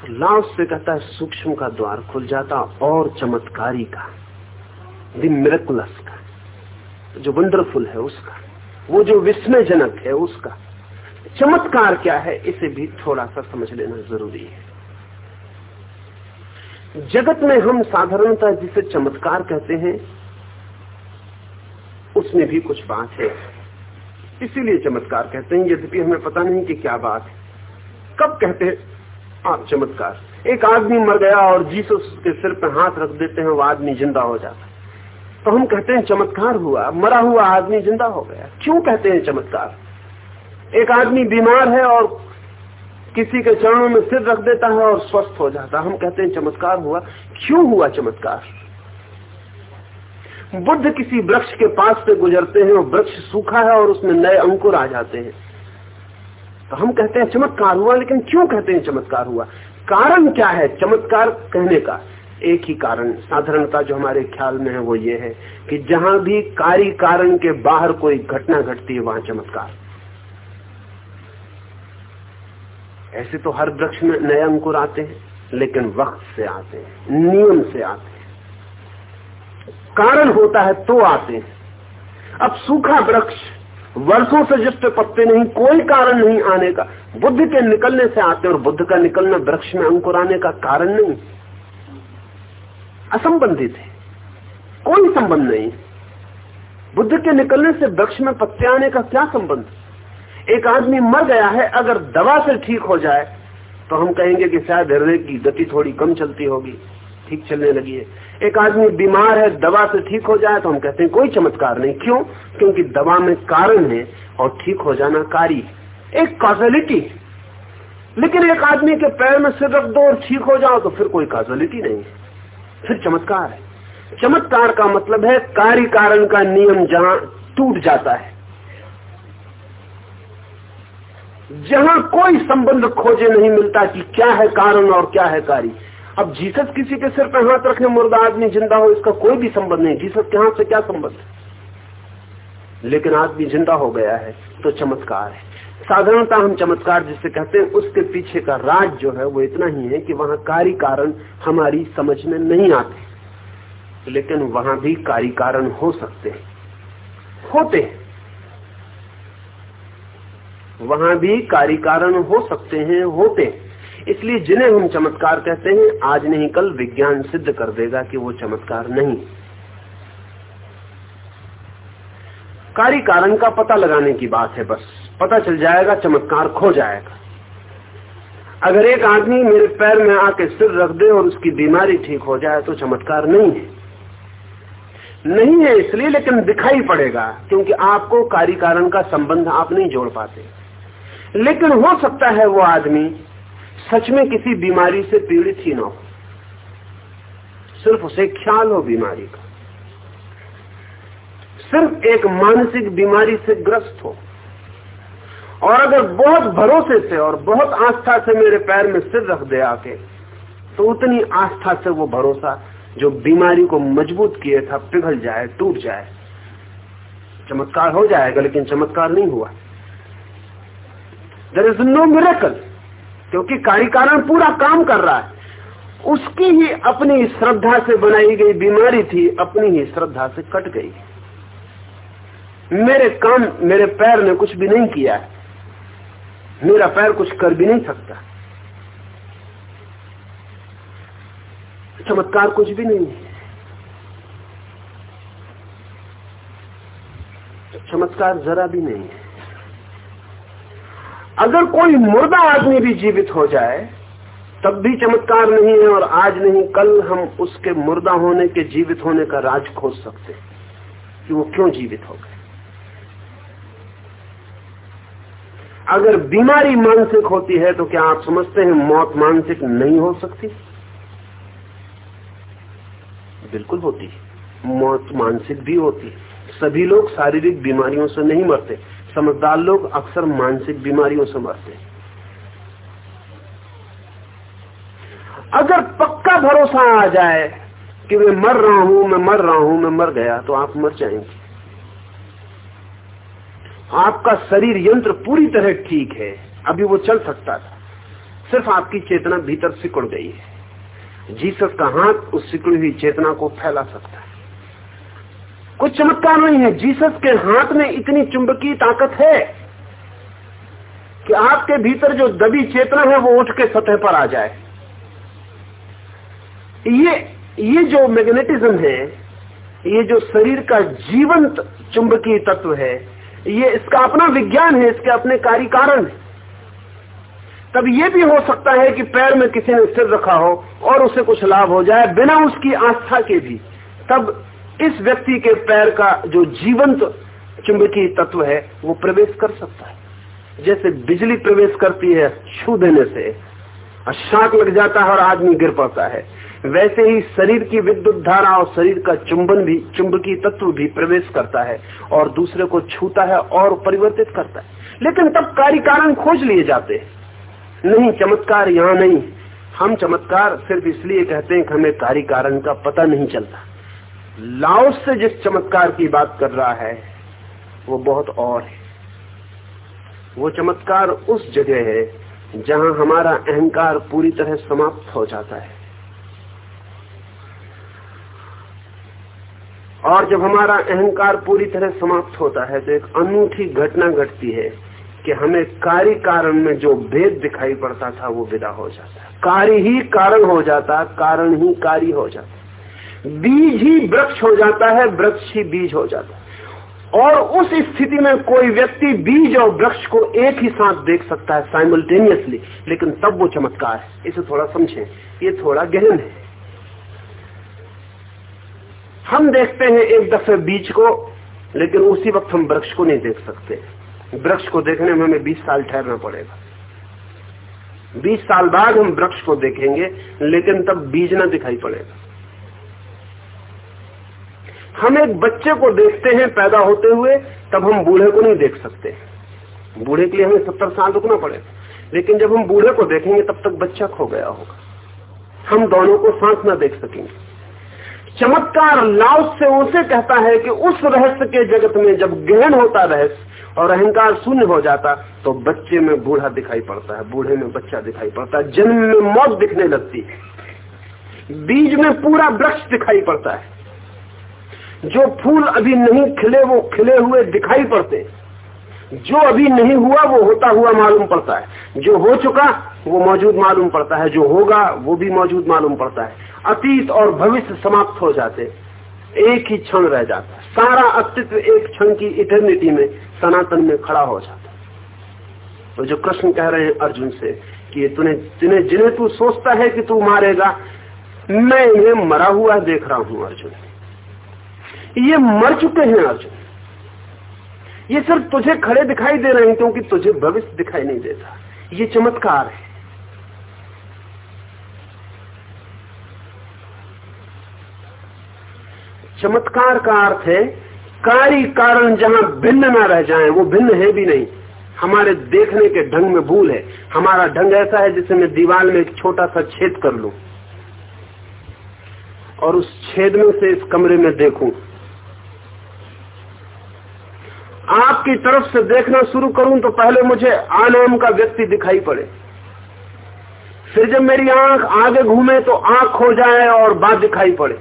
तो लाभ से कहता है, सूक्ष्म का द्वार खुल जाता, और चमत्कारी का मिरेकुलस का, जो वंडरफुल है उसका, वो जो विस्मयजनक है उसका, चमत्कार क्या है, इसे भी थोड़ा सा समझ लेना ज़रूरी है। जगत में हम साधारणतः जिसे चमत्कार कहते हैं, उसमें भी कुछ बात है। इसीलिए चमत्कार कहते हैं, यद्यपि हमें पता नहीं कि क्या बात है। कब कहते हैं? आप चमत्कार। एक आदमी मर गया और जीसस के सिर पर हाथ रख देते हैं, वो आदमी ज़िंदा हो जाता तो हम कहते हैं चमत्कार हुआ, मरा हुआ आदमी ज़िंदा हो गया। क्यों कहते हैं चमत्कार? एक आदमी बीमार है और किसी के चरणों में सिर रख देता है और स्वस्थ हो जाता हम कहते हैं, चमत्कार हुआ। क्यों हुआ चमत्कार? बुद्ध किसी वृक्ष के पास से गुजरते हैं और वृक्ष सूखा है और उसमें नए अंकुर आ जाते हैं। तो हम कहते हैं, चमत्कार हुआ, लेकिन क्यों कहते हैं चमत्कार हुआ? कारण क्या है चमत्कार कहने का? एक ही कारण, साधारणता जो हमारे ख्याल में है वो ये है कि जहाँ भी कार्य कारण के बाहर कोई घटना घटती है, वहाँ चमत्कार। ऐसे तो हर वृक्ष में नए अंकुर आते हैं, लेकिन वक्त से आते हैं, नियम से आते हैं। कारण होता है तो आते हैं। अब सूखा वृक्ष, वर्षों से जिस पे पत्ते नहीं, कोई कारण नहीं आने का। बुद्ध के निकलने से आते और बुद्ध का निकलना वृक्ष में अंकुर आने का कारण नहीं। असंबंधित है। कोई संबंध नहीं। बुद्ध के निकलने से वृक्ष में पत्ते आने का क्या संबंध? एक आदमी मर गया है, अगर दवा से ठीक हो जाए तो हम कहेंगे कि शायद हृदय की गति थोड़ी कम चलती होगी, ठीक चलने लगी है। एक आदमी बीमार है, दवा से ठीक हो जाए तो हम कहते हैं कोई चमत्कार नहीं। क्यों? क्योंकि दवा में कारण है और ठीक हो जाना कारी एक कॉजलिटी लेकिन एक आदमी के पैर में सिर रख दो और ठीक हो जाओ तो फिर कोई कॉजलिटी नहीं फिर चमत्कार है। चमत्कार का मतलब है कार्य कारण का नियम जहाँ टूट जाता है। जहाँ कोई संबंध खोजे नहीं मिलता कि क्या है कारण और क्या है कार्य अब जीसस किसी के सिर पर हाथ रखे मुर्दा आदमी ज़िंदा हो, इसका कोई भी संबंध नहीं। जीसस के हाथ से क्या संबंध? लेकिन आदमी ज़िंदा हो गया है तो चमत्कार है। साधारणता हम चमत्कार जिसे कहते हैं, उसके पीछे का राज जो है, वो इतना ही है कि वहाँ कार्य कारण हमारी समझ में नहीं आते। लेकिन वहाँ भी कार्य कारण हो सकते हैं। होते हैं। वहाँ भी कार्य कारण हो सकते हैं, होते हैं। इसलिए जिन्हें हम चमत्कार कहते हैं, आज नहीं, कल विज्ञान सिद्ध कर देगा कि वो चमत्कार नहीं। कार्य कारण का पता लगाने की बात है बस। पता चल जाएगा, चमत्कार खो जाएगा। अगर एक आदमी मेरे पैर में आके सिर रख दे और उसकी बीमारी ठीक हो जाए तो चमत्कार नहीं है। नहीं है इसलिए, लेकिन दिखाई पड़ेगा, क्योंकि आपको कार्य कारण का संबंध आप नहीं जोड़ पाते। लेकिन हो सकता है वो आदमी सच में किसी बीमारी से पीड़ित ही ना हो। सिर्फ़ उसे ख्याल हो बीमारी का। सिर्फ़ एक मानसिक बीमारी से ग्रस्त हो। और अगर बहुत भरोसे से और बहुत आस्था से मेरे पैर में सिर रख दे आके तो उतनी आस्था से वो भरोसा जो बीमारी को मज़बूत किए था, पिघल जाए, टूट जाए, चमत्कार हो जाएगा, लेकिन चमत्कार नहीं हुआ। देर इज़ नो मिरेकल क्योंकि कार्यकारण पूरा काम कर रहा है। उसकी ही अपनी श्रद्धा से बनाई गई बीमारी थी, अपनी ही श्रद्धा से कट गई। मेरे काम, मेरे पैर ने कुछ भी नहीं किया है। मेरा पैर कुछ कर भी नहीं सकता। चमत्कार कुछ भी नहीं है। चमत्कार जरा भी नहीं है। अगर कोई मुर्दा आदमी भी जीवित हो जाए, तब भी चमत्कार नहीं है और आज नहीं, कल हम उसके मुर्दा होने के जीवित होने का राज खोज सकते कि वो क्यों जीवित हो गए। अगर बीमारी मानसिक होती है तो क्या आप समझते हैं मौत मानसिक नहीं हो सकती? बिल्कुल होती है। मौत मानसिक भी होती है। सभी लोग शारीरिक बीमारियों से नहीं मरते। समझदार लोग अक्सर मानसिक बीमारियों से मरते हैं। अगर पक्का भरोसा आ जाए कि मैं मर रहा हूँ, मैं मर रहा हूँ, मैं मर गया तो आप मर जाएँगे। आपका शरीर यंत्र पूरी तरह ठीक है, अभी वो चल सकता था। सिर्फ़ आपकी चेतना भीतर सिकुड़ गई है। जीसस का हाथ उस सिकुड़ी हुई चेतना को फैला सकता है। कुछ चमत्कार नहीं है। जीसस के हाथ में इतनी चुंबकीय ताकत है कि आपके भीतर जो दबी चेतना है, वो उठ के सतह पर आ जाए। ये ये जो मैग्नेटिज्म है, ये जो शरीर का जीवंत चुंबकीय तत्व है, ये इसका अपना विज्ञान है, इसके अपने कार्य कारण है। तब ये भी हो सकता है कि पैर में किसी ने सिर रखा हो और उसे कुछ लाभ हो जाए, बिना उसकी आस्था के भी। तब इस व्यक्ति के पैर का जो जीवंत चुंबकीय तत्व है, वो प्रवेश कर सकता है। जैसे बिजली प्रवेश करती है, छू देने से शाक लग जाता है और आदमी गिर पड़ता है। वैसे ही शरीर की विद्युत धारा और शरीर का चुंबन भी, चुंबकीय तत्व भी प्रवेश करता है और दूसरे को छूता है और परिवर्तित करता है। लेकिन तब कार्य कारण खोज लिए जाते हैं। नहीं, चमत्कार यहाँ नहीं। हम चमत्कार सिर्फ़ इसलिए कहते हैं कि हमें कार्य कारण का पता नहीं चलता। लाओस से जिस चमत्कार की बात कर रहा है, वो बहुत और है। वो चमत्कार उस जगह है जहाँ हमारा अहंकार पूरी तरह समाप्त हो जाता है। और जब हमारा अहंकार पूरी तरह समाप्त होता है तो एक अनूठी घटना घटती है कि हमें कार्य कारण में जो भेद दिखाई पड़ता था, वो विदा हो जाता है। कार्य ही कारण हो जाता, कारण ही कार्य हो जाता। बीज ही वृक्ष हो जाता है, वृक्ष ही बीज हो जाता है। और उस स्थिति में कोई व्यक्ति बीज और वृक्ष को एक ही साथ देख सकता है साइमल्टेनियसली लेकिन तब वो चमत्कार है। इसे थोड़ा समझें, ये थोड़ा गहन है। हम देखते हैं एक दफे बीज को, लेकिन उसी वक्त हम वृक्ष को नहीं देख सकते। वृक्ष को देखने में हमें 20 साल ठहरना पड़ेगा। 20 साल बाद हम वृक्ष को देखेंगे, लेकिन तब बीज ना दिखाई पड़ेगा। हम एक बच्चे को देखते हैं पैदा होते हुए, तब हम बूढ़े को नहीं देख सकते। बूढ़े के लिए हमें सत्तर साल रुकना पड़ेगा लेकिन जब हम बूढ़े को देखेंगे, तब तक बच्चा खो गया होगा। हम दोनों को सांस न देख सकेंगे। चमत्कार लाउस से उसे कहता है कि उस रहस्य के जगत में जब गहन होता रहस्य और अहंकार शून्य हो जाता तो बच्चे में बूढ़ा दिखाई पड़ता है। बूढ़े में बच्चा दिखाई पड़ता है। जन्म में मौत दिखने लगती है। बीज में पूरा वृक्ष दिखाई पड़ता है। जो फूल अभी नहीं खिले वो खिले हुए दिखाई पड़ते। जो अभी नहीं हुआ, वो होता हुआ मालूम पड़ता है। जो हो चुका, वो मौजूद मालूम पड़ता है। जो होगा, वो भी मौजूद मालूम पड़ता है। अतीत और भविष्य समाप्त हो जाते। एक ही क्षण रह जाता। है सारा अस्तित्व एक क्षण की इटर्निटी में, सनातन में खड़ा हो जाता। है तो जो कृष्ण कह रहे हैं अर्जुन से कि तूने जिन्हें जिन्हें तू सोचता है कि तू मारेगा, मैं इन्हें मरा हुआ देख रहा हूँ, अर्जुन। ये मर चुके हैं अर्जुन ये सिर्फ़ तुझे खड़े दिखाई दे रहे हैं, क्योंकि तुझे भविष्य दिखाई नहीं देता। ये चमत्कार है। चमत्कार का अर्थ है, कार्य कारण जहाँ भिन्न ना रह जाएँ, वो भिन्न है भी नहीं। हमारे देखने के ढंग में भूल है। हमारा ढंग ऐसा है जिसे मैं दीवार में एक छोटा सा छेद कर लू। और उस छेद में से इस कमरे में देखूँ। आपकी तरफ़ से देखना शुरू करूँ तो पहले मुझे आनाम का व्यक्ति दिखाई पड़े। फिर जब मेरी आँख आगे घूमे तो आँख खो जाए और बात दिखाई पड़े।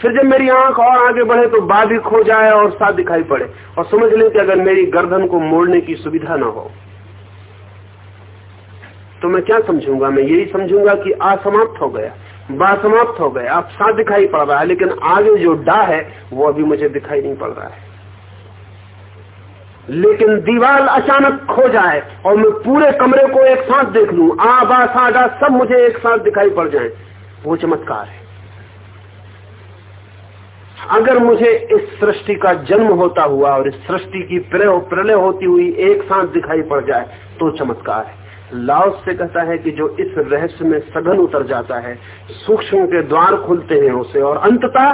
फिर जब मेरी आँख और आगे बढ़े तो बात भी खो जाए और साथ दिखाई पड़े। और समझ लें कि अगर मेरी गर्दन को मोड़ने की सुविधा ना हो तो मैं क्या समझूँगा? मैं यही समझूँगा कि असमाप्त हो गया। बा समाप्त हो गया। अब साथ दिखाई पड़ रहा है, लेकिन आगे जो डा है, वो अभी मुझे दिखाई नहीं पड़ रहा है। लेकिन दीवार अचानक खो जाए और मैं पूरे कमरे को एक साथ देख लू आबा सागा, सब मुझे एक साथ दिखाई पड़ जाए, वो चमत्कार है। अगर मुझे इस सृष्टि का जन्म होता हुआ और इस सृष्टि की प्रलय होती हुई एक साथ दिखाई पड़ जाए तो चमत्कार है। लाओस से कहता है कि जो इस रहस्य में सघन उतर जाता है, सूक्ष्म के द्वार खुलते हैं उसे, और अंततः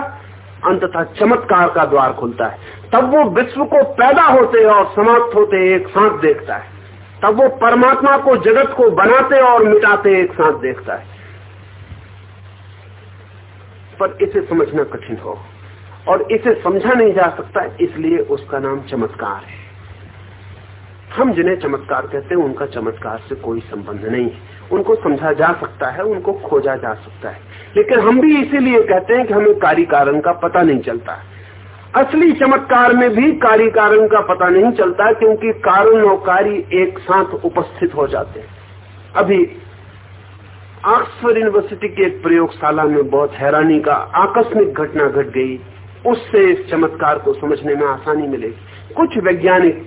अंततः चमत्कार का द्वार खुलता है। तब वो विश्व को पैदा होते और समाप्त होते एक साथ देखता है। तब वो परमात्मा को जगत को बनाते और मिटाते एक साथ देखता है। पर इसे समझना कठिन हो और इसे समझा नहीं जा सकता, इसलिए उसका नाम चमत्कार है। हम जिन्हें चमत्कार कहते हैं, उनका चमत्कार से कोई संबंध नहीं है। उनको समझा जा सकता है, उनको खोजा जा सकता है। लेकिन हम भी इसीलिए कहते हैं कि हमें कार्य कारण का पता नहीं चलता। असली चमत्कार में भी कार्य कारण का पता नहीं चलता, क्योंकि कारण और कार्य एक साथ उपस्थित हो जाते हैं। अभी ऑक्सफोर्ड यूनिवर्सिटी की एक प्रयोगशाला में बहुत हैरानी का आकस्मिक घटना घट गई। उससे इस चमत्कार को समझने में आसानी मिलेगी। कुछ वैज्ञानिक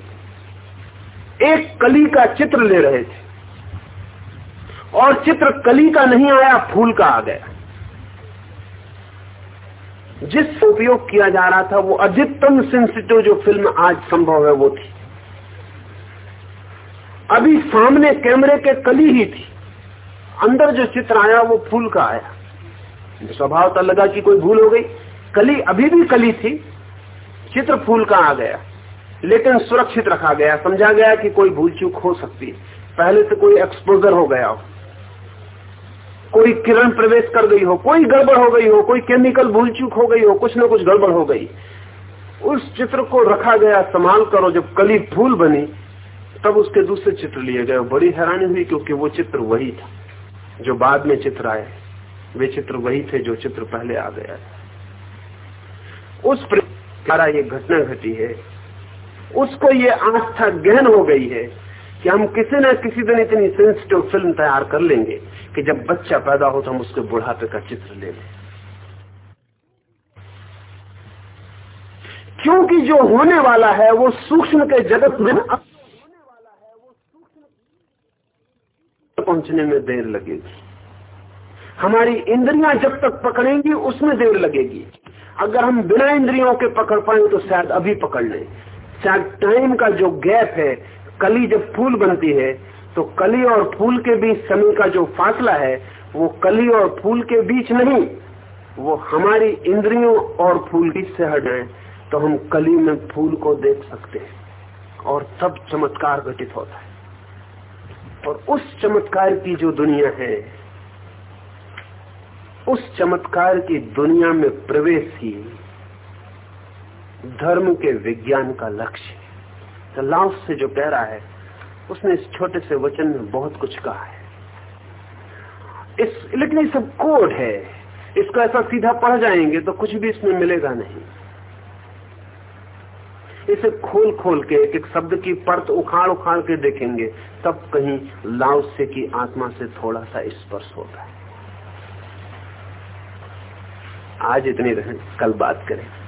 एक कली का चित्र ले रहे थे, और चित्र कली का नहीं आया, फूल का आ गया। जिस उपयोग किया जा रहा था, वो अधिकतम सेंसिटिव जो फ़िल्म आज संभव है, वो थी। अभी सामने कैमरे के कली ही थी। अंदर जो चित्र आया, वो फूल का आया। स्वभाव तो लगा कि कोई भूल हो गई। कली अभी भी कली थी, चित्र फूल का आ गया। लेकिन सुरक्षित रखा गया। समझा गया कि कोई भूल चूक हो सकती है। पहले से कोई एक्सपोजर हो गया हो। कोई किरण प्रवेश कर गई हो, कोई गड़बड़ हो गई हो, कोई केमिकल भूल चूक हो गई हो, कुछ ना कुछ गड़बड़ हो गई। उस चित्र को रखा गया, संभाल करो, जब कली फूल बनी, तब उसके दूसरे चित्र लिए गए। बड़ी हैरानी हुई, क्योंकि वो चित्र वही था, जो बाद में चित्र आए। वे चित्र वही थे, जो चित्र पहले आ गया था उस द्वारा ये घटना घटी है। उसको ये आस्था गहन हो गई है कि हम किसी न किसी दिन इतनी सेंसिटिव फ़िल्म तैयार कर लेंगे कि जब बच्चा पैदा हो तो हम उसके बुढ़ापे का चित्र ले लें। क्योंकि जो होने वाला है, वो सूक्ष्म के जगत में पहुँचने में देर लगेगी। हमारी इंद्रियाँ जब तक पकड़ेंगी, उसमें देर लगेगी। अगर हम बिना इंद्रियों के पकड़ पाए तो शायद अभी पकड़ लें। शायद टाइम का जो गैप है कली जब फूल बनती है तो कली और फूल के बीच समय का जो फासला है, वो कली और फूल के बीच नहीं, वो हमारी इंद्रियों और फूल बीच से हट जाए तो हम कली में फूल को देख सकते हैं, और तब चमत्कार घटित होता है। और उस चमत्कार की जो दुनिया है, उस चमत्कार की दुनिया में प्रवेश ही धर्म के विज्ञान का लक्ष्य तो लाउस से जो कह रहा है, उसने इस छोटे से वचन में बहुत कुछ कहा है। इस, लेकिन सब कोड है। इसको ऐसा सीधा पढ़ जाएँगे तो कुछ भी इसमें मिलेगा नहीं। इसे खोल खोल के एक एक शब्द की परत उखाड़ उखाड़ के देखेंगे, तब कहीं लाउस्य की आत्मा से थोड़ा सा स्पर्श होता है। आज इतनी रहे कल बात करें।